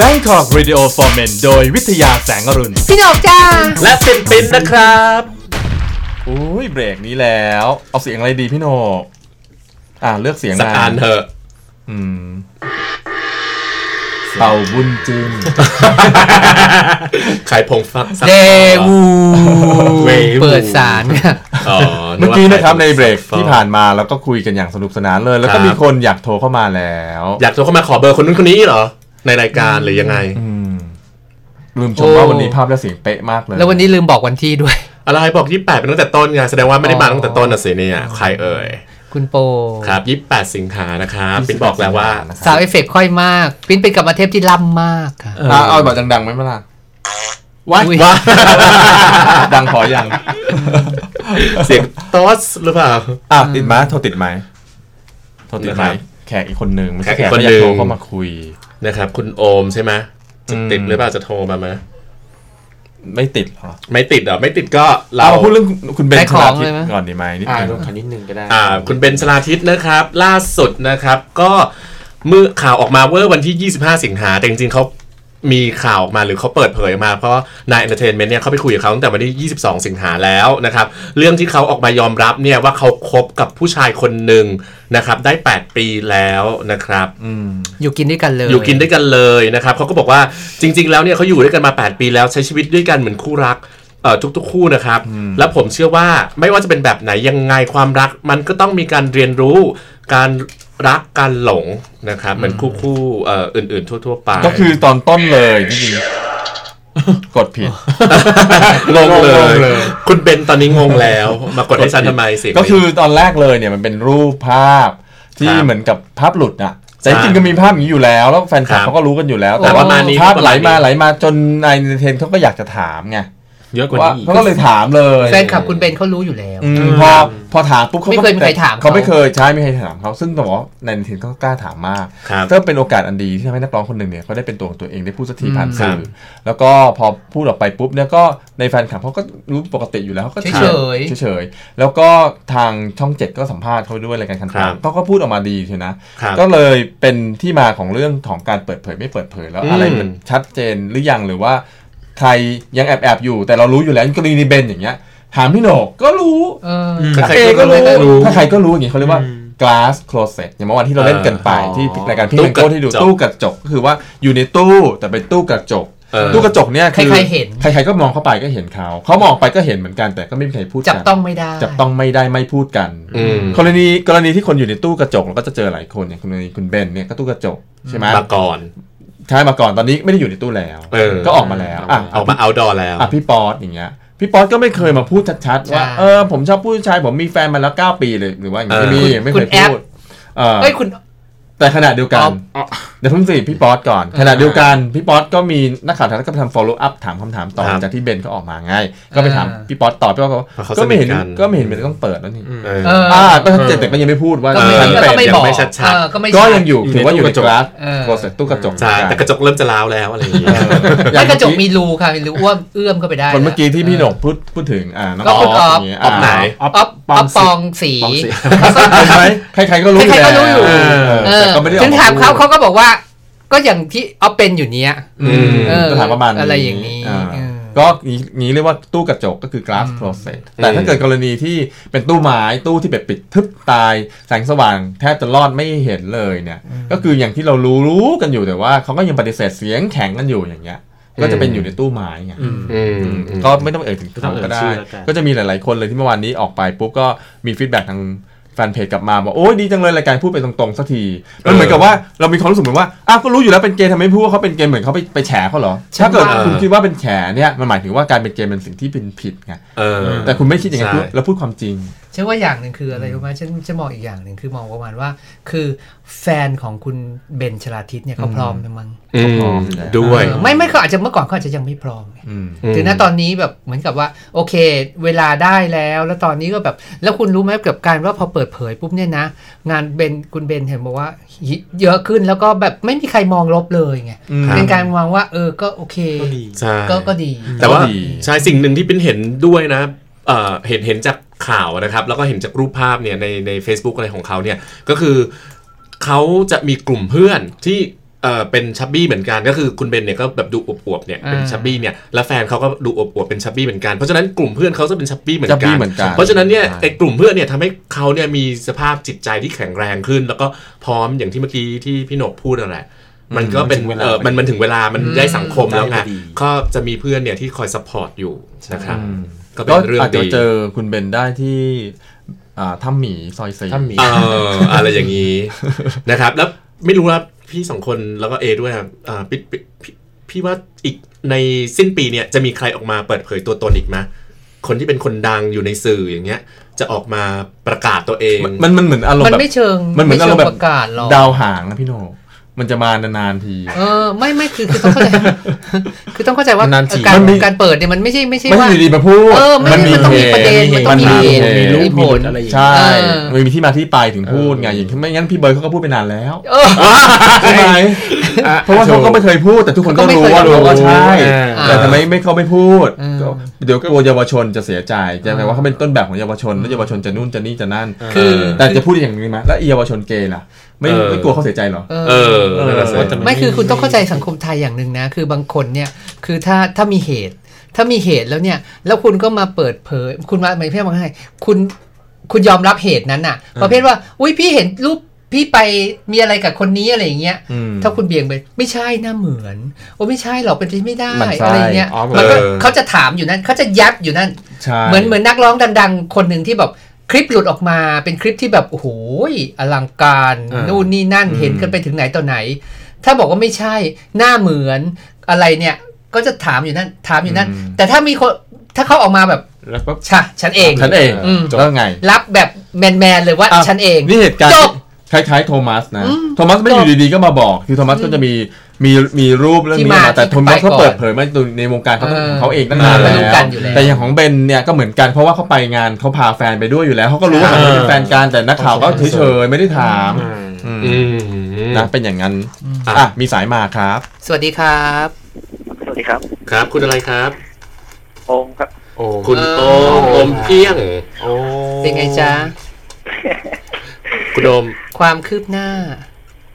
Bangkok Radio for Men โดยวิทยาแสงอรุณ พี่หนกจ้าและปินปินนะครับอุ้ยเบรกนี้แล้ว เอาเสียงอะไรดีพี่โหนกอ่าเลือกเสียงสักมาอันเถอะอืมเป่าบุญจินขายผงฟักสักเดวูเววูเปิดสารค่ะอ๋อเมื่อกี้นะครับในเบรกฟอที่ผ่านมาแล้วก็คุยกันอย่างสนุกสนานเลย แล้วก็ครับมีคนอยากโทรเข้ามาแล้ว อยากโทรเข้ามาขอเบอร์คนนู้นคนนี้เหรอ ในรายการหรือยังไงอืมลืมชมว่าวันนี้ภาพและเสียงเป๊ะมากเลย แล้ววันนี้ลืมบอกวันที่ด้วย อะไรบอกยี่แปดเป็นตั้งแต่ต้นไงแสดงว่าไม่ได้มาอ๋อตั้งแต่ต้นนะสิเนี่ยใครเอ่ยคุณโปครับยี่แปดสิงหานะครับปินบอกแล้วว่าสาวเอฟเฟกต์ค่อยมาก ปิ้นเป็นกลับมาเทปที่ล่ำมากค่ะอะเอาแบบดังๆไหมเมื่อล่ะว้ายว่าดังขอยังเสียงตอสหรือเปล่าอะติดไหมโทรติดไหมโทรติดไหมนะครับแขกอีกคนหนึ่งไม่ใช่แขแขกกอีกคนไม่อยากโทรหนึ่งเข้ามาคุย นะครับ คุณโอมใช่ไหมจะอืมติดหรือเปล่าจะโทรมาไหมไม่ติดเหรอ ไม่ติดเหรอ ไม่ติดก็เราเอามาพูดเรื่องคุณเบนได้ชของลาทิศเลยไหมก่อนดีไหมนิดอ่านึงลงคันนิดนึงก็ได้ อ่า คุณเบนชลาทิศนะครับ ล่าสุดนะครับ ก็เมื่อข่าวออกมาเมื่อวันที่ 25 สิงหาแต่จริงๆเขา มีข่าวออกมาหรือเขาเปิดเผยมา เพราะ Nine Entertainment เนี่ยเขาไปคุยกับเขาตั้งแต่วันที่ 22 สิงหาแล้วนะครับ เรื่องที่เขาออกมายอมรับเนี่ยว่าเขาคบกับผู้ชายคนหนึ่งนะครับได้ 8 ปีแล้วนะครับอืมอยู่กินด้วยกันเลย อยู่กินด้วยกันเลยนะครับเขาก็บอกว่าจริง ๆ แล้วเนี่ยเขาอยู่ด้วยกันมา 8 ปีแล้วใช้ชีวิตด้วยกันเหมือนคู่รักเอ่อทุกๆคู่นะครับ แล้วผมเชื่อว่าไม่ว่าจะเป็นแบบไหนยังไงความรัก มันก็ต้องมีการเรียนรู้การ รักการหลงนะครับเหมือนคู่คู่ๆเอ่ออื่นๆ ทั่ว ๆ ไป ก็คือตอนต้นเลยจริงๆกดผิดงงเลงงยเลย คุณเบนตอนนี้งงแล้ว มากดให้ฉันทำไมเสียงก็คือตอนแรกเลยเนี่ยมันเป็นรูปภาพที่ครับเหมือนกับภาพหลุดอะแต่ใช่จริงๆก็มีภาพอย่างนี้อยู่แล้ว แล้วแฟนคลับครับเขาก็รู้กันอยู่แล้ว แต่แต่ว่าประมาณนี้ภาพประไหลมาณนี้มาไหลมาจนนายเทนเขาก็อยากจะถามไง เยอะกว่าว่านี้อีกเขาก็เลยถามเลยแฟนคลับคุณเบนเขารู้อยู่แล้วอืมพอพอถามปุ๊บเขาไม่ก็เคยมีใครถามเขาเขาไม่เคยใช่ไม่เคยถามเขาซึ่งต้องบอกว่านายเทนเขาก็กล้าถามมากครับก็เป็นโอกาสอันดีที่ทำให้นักร้องคนหนึ่งเนี่ยเขาได้เป็นตัวของตัวเองได้พูดสักทีผ่านครัสื่บอแล้วก็พอพูดออกไปปุ๊บเนี่ยก็ในแฟนคลับเขาก็รู้ปกติอยู่แล้วเขาก็ถามเฉยเฉยๆแล้วก็ทางช่องเจ็ดก็สัมภาษณ์เขาด้วยรายการคันครัตาบเขาก็พูดออกมาดีใช่นะครับก็เลยเป็นที่มาของเรื่องของการเปิดเผยไม่เปิดเผยแล้วอืมอะไรมันชัดเจนหรือยังหรือว่า ใครยังแอบแอบๆอยู่ แต่เรารู้อยู่แล้วกรณีเบนอย่างเงี้ย ถามพี่โหนกก็รู้เออใครเอๆก็รู้รู้ถ้าใครก็รู้อย่างงี้เขาเรียกว่า glass closet อย่างเมื่อวันที่เราเล่นกันไปอ๋อที่รายการพี่ตู้เมงโก้ที่ดูกระจกตู้กระจกก็คือว่าอยู่ในตู้แต่เป็นตู้กระจกเออตู้กระจกเนี่ยคือใครๆเห็นใครๆก็มองเข้าไปก็เห็นเขาเขามองไปก็เห็นเหมือนกันแต่ก็ไม่มีใครพูดกันจับต้องไม่ได้จับต้องไม่ได้ไม่พูดกันอืมกรณีกรณีที่คนอยู่ในตู้กระจกเราก็จะเจอหลายคนอย่างกรณีคุณเบนเนี่ยก็ตู้กระจกใช่ไหมมาก่อน ใช่มาก่อนตอนนี้ไม่ได้อยู่ในตู้แล้ว เออ ก็ออกมาแล้วอะออกมาเอาดอแล้ว อะพี่ป๊อตอย่างเงี้ยพี่ป๊อตก็ไม่เคยมาพูดชัดๆว่าใช่ เออผมชอบผู้ชายผมมีแฟนมาแล้ว 9 ปีเลยหรือว่าอย่างนี้เออไม่มีคุณไม่คุเคณยแอปพูดเออ เอ้ยคุณ แต่ขณะเดียวกันอ๋อเดี๋ยวเพิ่งสิพี่ป๊อตก่อน ขณะเดียวกันพี่ป๊อตก็มีนักข่าวไทยรัฐก็ไปทำ follow up ถามคำถามต่อครับจากที่เบนเขาออกมาไง ก็ไปถามอ่าพี่ป๊อตตอบพี่ป๊อตก็เพราะเขาก็ไม่เห็นสนิทกันก็ไม่เห็นเบนต้องเปิดแล้วนี่เออเอออ่าก็ชัดเจนแต่ก็ยังไม่พูดว่าก็ไม่ฉันก็เป็นไม่ยังบอกไม่ชัดๆเออก็ไม่ก็ชัดยังอยู่ถือว่าอยู่ใน glass เออ closet ตู้กระจกใช่แต่กระจกเริ่มจะร้าวแล้วอะไรอย่างเงี้ยไอ้กระจกมีรูค่ะมีรูอ้วมเอื้อมเข้าไปได้คนเมื่อกี้ที่พี่หนกพูดพูดถึงอ่าน้องก็คุณออออฟฟย่างเงี้ยออฟไหนออฟออฟปองสีปองสีเห็นไหมใครๆก็รู้ใครๆก็รู้อยู่เอเอออแต่ก็ไม่ได้ออกถึงถามเขาพูดเขาก็บอกว่า ก็อย่างที่ออฟเป็นอยู่เนี้ยอืมเออก็ถามประมาณนี้อะไรอย่างนี้อ่าเออก็งี้งี้เรียกว่าตู้กระจกก็คือ glass closet แต่ถ้าเกิดกรณีที่เป็นตู้ไม้ตู้ที่แบบปิดทึบตาย แสงสว่างแทบจะรอดไม่เห็นเลยเนี่ย ก็คืออย่างที่เรารู้รู้กันอยู่แต่ว่าเขาก็ยังปฏิเสธเสียงแข็งกันอยู่อย่างเงี้ย ก็จะเป็นอยู่ในตู้ไม้ไงอืมอืมก็ไม่ต้องเอ่ยถึงไม่ต้องเขาเอ่ยก็ได้ชื่อแล้วกันก็จะมีหลาย ๆคนเลยที่เมื่อวานนี้ออกไปปุ๊บก็มี feedback ทาง แฟนเพจกลับมาบอกโอ้ยดีจังเลยรายการพูดไปตรงๆสักทีมันเหมือนกับว่าเรามีความรู้สึกเหมือนว่าอ้าวก็รู้อยู่แล้วเป็นเกย์ทำไมไม่พูดว่าเขาเป็นเกย์เหมือนเขาไปไปแฉเขาเหรอฉันถ้าเกิดว่าคุณคิดว่าเป็นแฉเนี่ยมันหมายถึงว่าการเป็นเกย์เป็นสิ่งที่เป็นผิดไงเออแต่คุณไม่คิดอย่างนั้นใช่พูดแล้วพูดความจริง ฉันว่าอย่างหนึ่งคืออะไรรู้ไหมฉันฉันมองอีกอย่างหนึ่งคือมองประมาณว่า คือแฟนของคุณเบนชลาทิศเนี่ยเขาพร้อมนะมั้งอืมพร้อมแล้วด้วยเออไม่ไม่เขาอาจจะเมื่อก่อนเขาอาจจะยังไม่พร้อมไงอืมถึงณตอนนี้แบบเหมือนกับว่า โอเค เวลาได้แล้ว แล้วตอนนี้ก็แบบ แล้วคุณรู้ไหมกับการว่าพอเปิดเผยปุ๊บเนี่ยนะ งานเบนคุณเบนเห็นบอกว่า เยอะขึ้นแล้วก็แบบไม่มีใครมองลบเลยไงอืมเป็นการมองว่า เออก็โอเคก็ดีใช่ก็ก็ดีแต่ว่าก็ดีใช่สิ่งหนึ่งที่เป็นเห็นด้วยนะเอ่อเห็นเห็นจาก ข่าวนะครับ แล้วก็เห็นจากรูปภาพเนี่ยในใน Facebook อะไรของเขาเนี่ยก็คือเขาจะมีกลุ่มเพื่อนที่เเออเป็น chubby เหมือนกันก็คือคุณเบนเนี่ยก็แบบดูอวบๆเนี่ยเป็นอ่า chubby เนี่ยแล้วแฟนเขาก็ดูอวบๆเป็น chubby เหมือนกันเพราะฉะนั้นกลุ่มเพื่อนเขาจะเป็น chubby เหมือน chubby กันเหมือนกัน เพราะฉะนั้นเนี่ยใช่ไอ้กลุ่มเพื่อนเนี่ยทำให้เขาเนี่ยมีสภาพจิตใจที่แข็งแรงขึ้น แล้วก็พร้อมอย่างที่เมื่อกี้ที่พี่หนกพูดนั่นแหละมันก็เป็นมันถึงเวลาเออมันมันถึงเวลามันได้สังคมแล้วไงได้พอดีก็จะมีเพื่อนเนี่ยที่คอย support อยู่นะครับอืม ก็เป็นเรื่องอาจจะดีเจอคุณเบนได้ที่อ่าถ้ำหมีซอยสี่ถ้ำหมีเอออะไรอย่างนี้นะครับ แล้วไม่รู้ว่าพี่สองคนแล้วก็เอด้วยครับอ่าพี่พี่พี่พี่ว่าอีกในสิ้นปีเนี่ยจะมีใครออกมาเปิดเผยตัวตนอีกไหมคนที่เป็นคนดังอยู่ในสื่ออย่างเงี้ย จะออกมาประกาศตัวเอง มันมันมันเหมือนอารมมันณ์แบบไม่เชิงมันเหมือนไเชิอารมณ์แบบประกาศหรอกดาวหางนะพี่โหนก มันจะมานานๆที เออไม่ไม่คือคือต้องเข้าใจคือต้องเข้าใจว่านานๆทีการมันมีการเปิดเนี่ยมันไม่ใช่ไม่ใช่ไม่ว่าใช่อยู่ดีมาพูดเออไม่มันต้องมีประเด็นมันต้องมีเหตุเหตุมันมีผลอะไรอย่างเงี้ยใช่เออมันมีที่มาที่ไปถึงพูดไงอย่างไม่งั้นพี่เบิร์ดเขาก็พูดไปนานแล้วเออใช่ไหมเพราะว่าเขาก็ไม่เคยพูดแต่ทุกคนก็รู้ว่าเขาก็ไม่เคยรู้ว่าใช่อ่าแต่ทำไมไม่เขาไม่พูดอืมก็เดี๋ยวกลัวเยาวชนจะเสียใจจะหมายว่าเขาเป็นต้นแบบของเยาวชนแล้วเยาวชนจะนู่นจะนี่จะนั่นคือแต่จะพูดอย่างนี้ไหมแล้วเยาวชนเกย์ล่ะ ไม่เออไม่กลัวเขาเสียใจเหรอ เอเอออนั่นน่ะสิว่าจะไม่คือคุณต้องเข้าใจสังคมไทยอย่างหนึ่งนะ คือบางคนเนี่ย คือถ้าถ้ามีเหตุ ถ้ามีเหตุแล้วเนี่ย แล้วคุณก็มาเปิดเผย คุณมาไม่เพียงว่าให้คุณคุณยอมรับเหตุนั้นน่ะ ประเภทว่า อุ้ยพี่เห็นรูปพี่ไปมีอะไรกับคนนี้อะไรอย่างเงี้ยอืมถ้าคุณเบี่ยงไปไม่ใช่หน้าเหมือน โอ้ไม่ใช่หรอกเป็นไปไม่ได้หมั่นไส้อะไรเงี้ยอ๋อมันก็เออเขาจะถามอยู่นั่นเขาจะยัดอยู่นั่นใช่เหมือนเหมือนนักร้องดัง ๆ คนหนึ่งที่แบบ คลิปหลุดออกมาเป็นคลิปที่แบบโอ้โหอลังการอ่านู่นู่นนี่นั่นเห็นกันไปถึงไหนต่อไหน ถ้าบอกว่าไม่ใช่หน้าเหมือนอะไรเนี่ย ก็จะถามอยู่นั่นถามอยู่นั่น แต่ถ้ามีคนถ้าเขาออกมาแบบแล้วก็ใช่ฉันเองฉันเองอืมแล้วไง รับแบบแมนๆเลยว่าอะฉันเองนี่เหตุการณ์จบ คล้ายๆโทมัสนะอืมโทมัสไม่ได้จอบยู่ดีๆก็มาบอก คือโทมัสก็จะมีมีมีรูปเรื่องที่นี้มามาแต่ที่โทมัสไปเขาก่อนเปิดเผยมาในวงการเขาเออของเขาเองตั้งนานเออแล้รู้กันวอยู่แล้วแต่อย่างของเบนเนี่ยก็เหมือนกันเพราะว่าเขาไปงานเขาพาแฟนไปด้วยอยู่แล้วเขาก็รู้ว่าเขาเป็นแฟนกันแต่นักข่าวก็เฉยๆไม่ได้ถามอืมอืมนะเป็นอย่างนั้นอะอะมีสายมาครับ สวัสดีครับ สวัสดีครับครับ คุณอะไรครับโอมครับโอ้คุณเอโออมโอมเพียงโอ้เป็นไงจ๊ะ คุณโอมความคืบหน้า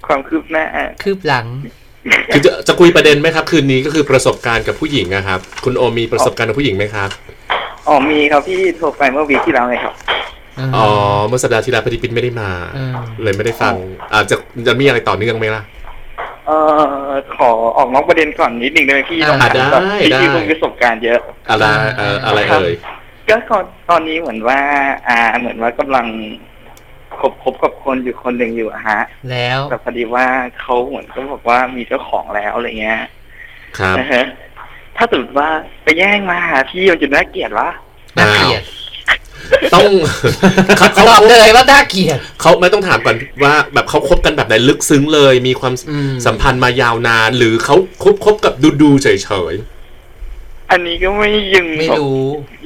ความคืบหน้า คืบหลัง คือจะจะคุยประเด็นไหมครับ คืนนี้ก็คือประสบการณ์กับผู้หญิงนะครับ คุณโอมมีประสบการณ์กับผู้หญิงไหมครับอ๋อมีครับพี่โทรไปเมื่อวีคที่แล้วเลยครับอ๋อเมื่อสัปดาห์ที่แล้วพอดีปินไม่ได้มาอืมเลยไม่ได้ฟังอาจจะจะมีอะไรต่อเนื่องไหมล่ะเอ่อขอออกนอกประเด็นก่อนนิดหนึ่งได้ไหมพี่อ่าต้องถามได้แบบพี่ได้ที่มีประสบการณ์เยอะ อะไรเอ่ออะไรเอ่ยก็ก่อนตอนนี้เหมือนว่า อ่าเหมือนว่ากำลัง คบคบกับคนอยู่คนหนึ่งอยู่อะฮะ แล้วแต่พอดีว่าเขาเหมือนก็บอกว่ามีเจ้าของแล้วอะไรเงี้ยครับนะฮะถ้าสมมติว่าไปแย่งมาหาพี่มันจะน่าเกลียดวะน่าเกลียดต้องเขาเขาตอบเลยว่าน่าเกลียดเขาไม่ต้องถามก่อนว่าแบบเขาคบกันแบบไหนลึกซึ้งเลย มีความสัมพันธ์มายาวนาน หรือเขาคบคบกับดูดูๆเฉย อันนี้ก็ไม่ยังไม่รู้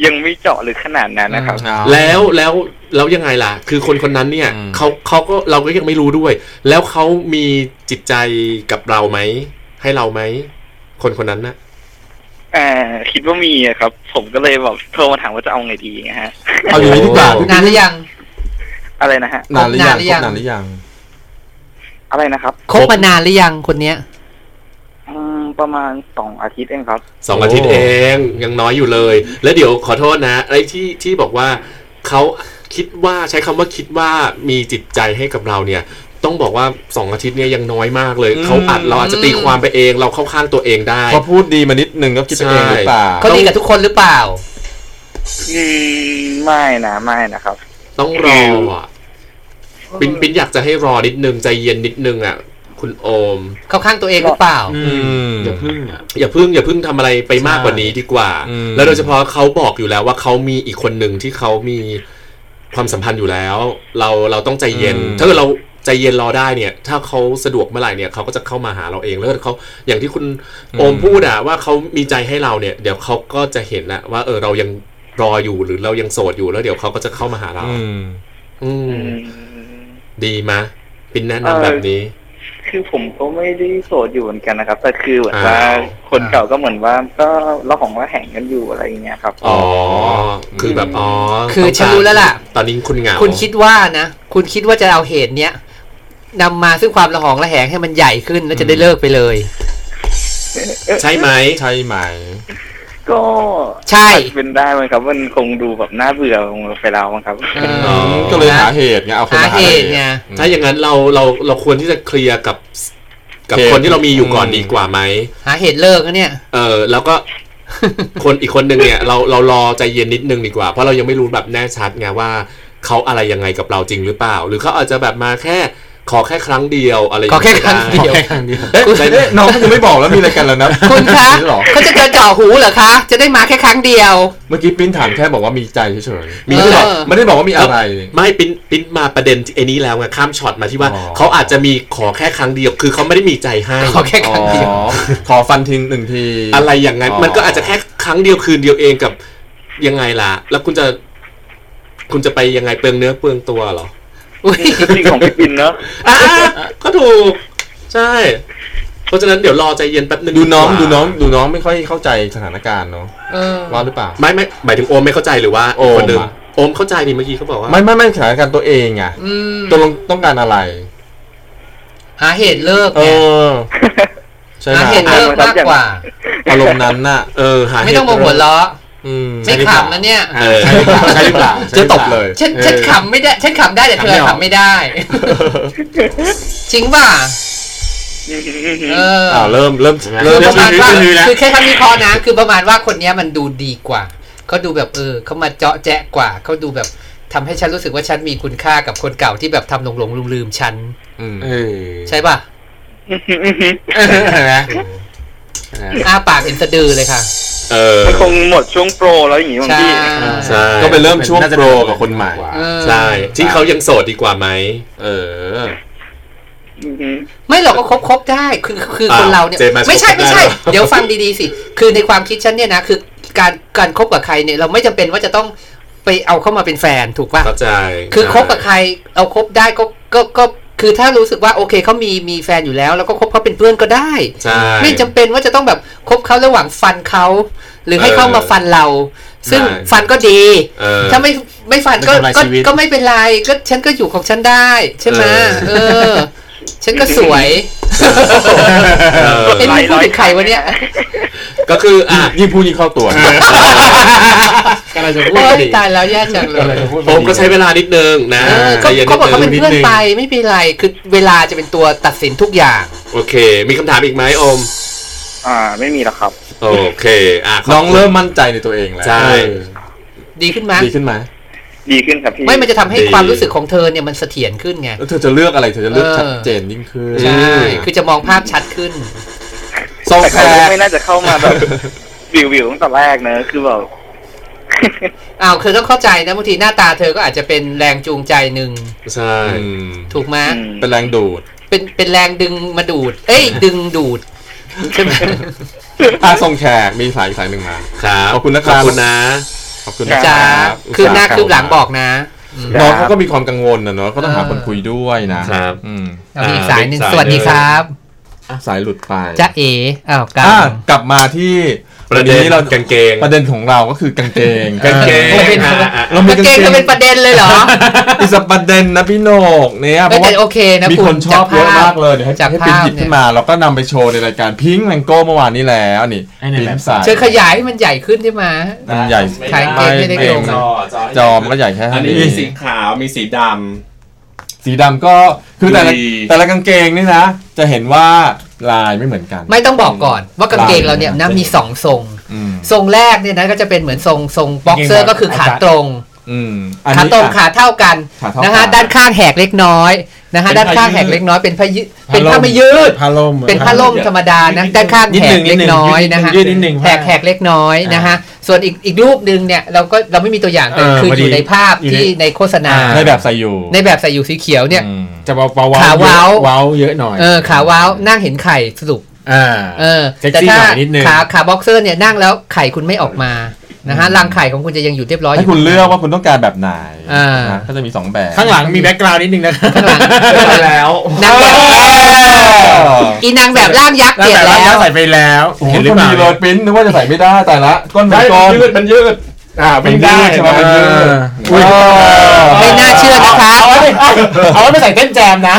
ยังไม่เจาะลึกขนาดนั้นนะครับๆแล้วแล้วแล้วยังไงล่ะ คือคนคนนั้นเนี่ยอืมเขาเขาก็เราก็ยังไม่รู้ด้วย แล้วเขามีจิตใจกับเราไหม ให้เราไหม คนคนนั้นนะอ่าคิดว่ามีอะครับ ผมก็เลยแบบโทรมาถามว่าจะเอาไงดีนะฮะเอาอย่างนี้ดีกว่าพี่นานหรือยัง อะไรนะฮะนานหรือยังนานหรือยังคบนานหรือยัง อะไรนะครับคบมานานหรือยังคนเนี้ยอืม ประมาณสองอาทิตย์เองครับสองอาทิตย์เองยังน้อยอยู่เลย แล้วเดี๋ยวขอโทษนะไอ้ที่ที่บอกว่าเขาคิดว่าใช้คำว่าคิดว่ามีจิตใจให้กับเราเนี่ย ต้องบอกว่าสองอาทิตย์เนี่ยยังน้อยมากเลยอืมเขาอัดเราอาจจะตีความไปเองเราเข้าข้างตัวเองได้พอพูดดีมานิดนึงก็คิดไปเองหรือเปล่าเขาดีกับทุกคนหรือเปล่าอืมไม่นะไม่นะครับ ต้องรออะปินปินอยากจะให้รอนิดนึงใจเย็นนิดนึงอะ คุณโอม เขาข้างตัวเองหรือเปล่าอืมอย่าพึ่งอะอย่าเพิ่งอย่าเพิ่งทำอะไรไปมากกว่านี้ดีกว่าอืมแล้วโดยเฉพาะเขาบอกอยู่แล้วว่าเขามีอีกคนหนึ่งที่เขามีความสัมพันธ์อยู่แล้ว เราเราต้องใจเย็น ถ้าเกิดเราใจเย็นรอได้เนี่ย ถ้าเขาสะดวกเมื่อไหร่เนี่ยเขาก็จะเข้ามาหาเราเองแล้วเขาอย่างที่คุณโอมพูดอะว่าเขามีใจให้เราเนี่ย เดี๋ยวเขาก็จะเห็นอะว่าเออเรายังรออยู่หรือเรายังโสดอยู่แล้วเดี๋ยวเขาก็จะเข้ามาหาเรา อืมอืมอืมดีมะปินแนะเอ่นำอแบบนี้ คือผมก็ไม่ได้โสดอยู่เหมือนกันนะครับ แต่คือเหมือนอ้าวว่าคนเก่าก็เหมือนว่าก็เราของว่าแห่งกันอยู่อะไรอย่างเงี้ยครับ อ๋อ คือแบบอ๋อ คือฉันรู้แล้วล่ะ ตอนนี้คุณเหงา คุณคิดว่านะ คุณคิดว่าจะเอาเหตุเนี้ยนำมาซึ่งความระหองระแหงให้มันใหญ่ขึ้นแล้วจะได้เลิกไปเลย ใช่ไหม ใช่ไหม ก็ใช่อาจจะเป็นได้ไหมครับ มันคงดูแบบน่าเบื่อไปแล้วมั้งครับเอออ๋อก็เลยหาเหตุไงเอาคนหามาหาเหเหตุตุไง ถ้าอย่างนั้นเราเราเราควรที่จะเคลียร์กับกับเคลียร์คนที่เรามีอยู่ก่อนอืมดีกว่าไหม หาเหตุเลิกนะเนี่ย เออแล้วก็ คนอีกคนหนึ่งเนี่ยเราเรารอใจเย็นนิดนึงดีกว่า เพราะเรายังไม่รู้แบบแน่ชัดไงว่าเขาอะไรยังไงกับเราจริงหรือเปล่า หรือเขาอาจจะแบบมาแค่ ขอแค่ครั้งเดียวอะไรย่าขอแค่ก็ครั้งเดียวไแค่ครั้งเดียวเอ๊ะเอ๊ะน้องเขายังไม่บอกแล้วมีอะไรกันแล้วนะคุณคะนี่หรอเขาจะเดินเจ่อหูเหรอคะ จะได้มาแค่ครั้งเดียว เมื่อกี้ปิ้นถามแค่บอกว่ามีใจเฉยๆมีไม่ได้บอกเออไม่ได้บอกว่ามีอะไร ไม่ปิ้นปิ้นมาประเด็นไอ้นี้แล้วไงข้ามช็อตมาที่ว่าอ๋อเขาอาจจะมีขอแค่ครั้งเดียว คือเขาไม่ได้มีใจให้ขอแค่ครั้งเดียวอ๋อขอฟันทิ้งหนึ่งที อะไรอย่างนั้นอ๋อมันก็อาจจะแค่ครั้งเดียวคืนเดียวเองกับยังไงล่ะ แล้วคุณจะ คุณจะไปยังไงเปลืองเนื้อเปลืองตัวเหรออุ้ย จริงของพี่ปินเนาะอะก็ถูก ใช่ เพราะฉะนั้นเดี๋ยวรอใจเย็นแป๊บนึงดูน้องกว่าดูน้องดูน้องไม่ค่อยเข้าใจสถานการณ์เนาะเออว่าหรือเปล่า ไม่ไม่หมายถึงโอมไม่เข้าใจหรือว่าโอมคนหนึ่งอะโอมเข้าใจนี่เมื่อกี้เขาบอกว่า ไม่ไม่ไม่สถานการณ์ตัวเองไงอืมตัวลงต้องการอะไร หาเหตุเลิกเอไงอใช่ไหมหาเหตุเลิกมากกว่าอารมณ์นั้นน่ะเออหาไม่ต้องมาหัวเราะอืม ไม่ขำนะเนี่ยเออใช่หรือเปล่าใช่หรือเปล่าจะตบเลยฉันฉันขำไม่ได้ฉันขำได้แต่เธอขำไม่ได้ จริงป่ะเอออ้าวเริ่มเริ่มคืเริ่อมประมาณว่าคือแล้วคือแค่คำวิเคราะห์นะ คือประมาณว่าคนเนี้ยมันดูดีกว่าเขาดูแบบเออเขามาเจาะแจ๊ะกว่าเขาดูแบบทำให้ฉันรู้สึกว่าฉันมีคุณค่ากับคนเก่าที่แบบทำหลงหลงลืมลืมๆฉันอืมเออใช่ป่ะเห็นไหมอ้าปากเป็นสะดือเลยค่ะ เออ มันคงหมดช่วงโปรแล้วอย่างงี้บางใช่ทีใช่ก็ไปเริ่มช่วงน่าจะโปรกับคนใหม่ เออใช่ ที่เขายังโสดดีกว่าไหม เออ อือฮึไม่หรอกก็คบคบได้คือคือคนอ้าวเราเนี่ยเจมาไม่ใช่คบได้ไม่ใช่ เหรอ เดี๋ยวฟังดีๆสิ คือในความคิดฉันเนี่ยนะคือการการคบกับใครเนี่ยเราไม่จำเป็นว่าจะต้องไปเอาเข้ามาเป็นแฟนถูกป่ะ เข้าใจ คือคบกับใครเอาคบได้ก็ก็ก็ คือถ้ารู้สึกว่าโอเคเขามีมีแฟนอยู่แล้ว แล้วก็คบเขาเป็นเพื่อนก็ได้ใช่ไม่จำเป็นว่าจะต้องแบบคบเขาระหว่างฟันเขา หรือให้เออเขามาฟันเรา ซึ่งใช่ฟันก็ดีเออถ้าไม่ไม่ฟันก็ไม่ทำลายก็ชีวิตก็ไม่เป็นไรก็ฉันก็อยู่ของฉันได้ ใช่ไหมเออเออฉันก็สวย เออเอ็นไม่พูดถึงใครวะเนี่ย ก็คืออะยิ่งพูดยิ่งเข้าตัวกำลังจะพูดโอ้พยอดีตายแล้วแย่จังเลกำลังยจะพูดพโออมดีก็ใช้เวลานิดนึงนะเออใจก็เย็นนิเขาดบอกเขานึเป็นงเพื่อนไปไม่เป็นไรคือเวลาจะเป็นตัวตัดสินทุกอย่าง โอเค มีคำถามอีกไหมโอม อ่า ไม่มีแล้วครับ โอเค อะขบน้องคุณเริ่มมั่นใจในตัวเองแล้วใช่เออดีขึ้นไหมดีขึ้นไหม ดีขึ้นครับพี่ไม่มันจะทำให้ดีความรู้สึกของเธอเนี่ยมันเสถียรขึ้นไงแล้วเธอจะเลือกอะไรเธอจะเลือกเออชัดเจนยิ่งขึ้นใช่คือจะมองภาพชัดขึ้นทรงแต่แคเขาร์ไม่น่าจะเข้ามาแบบวิววิวตั้งแต่แรกเนอะคือแบบอ้าวคือต้องเข้าใจนะบางทีหน้าตาเธอก็อาจจะเป็นแรงจูงใจหนึ่งใช่อืมถูกไหมอืมเป็นแรงดูด เป็นเป็นแรงดึงมาดูด เอ้ย ดึงดูดใช่ไหมอะทรงแขกมีสายอีกสายหนึ่งมาครับขอบคุณนะครับขอบคุณนะ ขอบคุณนะคจ้ารับคือหน้าคืบหลังบอกนะอืมน้องเขาก็มีความกังวลนะเนาะเขาต้องหาคนคุยด้วยนะครับอืมเอามีอีกสายหนึ่งอ่าสวัสดีครับสายหลุดไปจ้าเออ้าวกลับอะกลับมาที่ ประเด็นนี้เรากางเกง ประเด็นของเราก็คือกางเกงกางเกงเออเป็นอะอะเรามีกางเกงจะเป็นประเด็นเลยเหรออิสประเด็นนะพี่โหนกเนี่ยเพไม่ราะแต่ว่าโอเคนะมีคุคณนชอบเยอะมากเลยเดี๋ยวให้จากให้ภาปินพหยิบเนี่ขึ้ยนมาเราก็นำไปโชว์ในรายการพิงแมงโก้เมื่อวานนี้แล้วนี่ให้ในแบบพิมพ์สายเชิญขยายให้มันใหญ่ขึ้นใช่ไหมมันใหญ่ขายเกงไม่ได้ลงจนะอจอมันก็ใหญ่แค่อันนี้นี้มีสีขาวมีสีดสีดำก็คือแต่ละดีแต่ละกางเกงนี่นะ จะเห็นว่า ลายไม่เหมือนกัน ไม่ต้องบอกก่อนว่ากางเกงเราเนี่ยนะมีสองทรงอืมทรงแรกเนี่ยนะก็จะเป็นเหมือนทรงทรงบ็อกเซอร์ก็คือขาตรงอืมอันขานี้ตรงอะขาเท่ากันขาเท่านะฮะกันด้านข้างแหกเล็กน้อยนะฮะเป็นด้านข้างผ้าแหกยืดเล็กน้อยเป็นผ้ายืดเป็นผ้าไม่ยืดผ้าล่มเป็นผ้าล่มธรรมดานะด้านข้างนิดแหหนึ่กงเล็กน้อยนะฮะยืดนิดหนึ่งแหกแหกเล็กน้อยนะฮะ ส่วนอีกอีกรูปหนึ่งเนี่ยเราก็เราไม่มีตัวอย่างแต่เออคือพอดีอยู่ในภาพอยู่ในที่ในโฆษณาอ่าในแบบใส่อยู่ ในแบบใส่อยู่สีเขียวเนี่ยอืมจะเบาเบาขาเว้าเว้าเยอะหน่อยเออขาเว้าวนั่งเห็นไข่สรุปอ่าเออเซ็กซี่แต่ถ้าหน่อยนิดนึงขาขาบ็อกเซอร์เนี่ยนั่งแล้วไข่คุณไม่ออกมา นะฮะรังไข่ของคุณจะยังอยู่เรียบร้อยอให้ยู่คุณเลือกว่าคุณต้องการแบบไหนอ่านะก็จะมีสองแบบ ข้างหลังมี background นิดนึงนะครับข้างหลังแล้วนางแบบอีนางแบบร่างยักษ์เปลี่ยนแล้แล้ววใส่ไปแล้วโอ้โหเห็นหรือพอเปล่าดีเลยปริ้นนึกว่าจะใส่ไม่ได้แต่ละก้นได้เป็นก้อนมันยืดมันยืดอ่าไม่ได้ใช่ไหมเอออุ้ยไม่น่าเชื่อนะคะเอาไว้เอาเอาไว้ไม่ใส่เต้นแจมนะ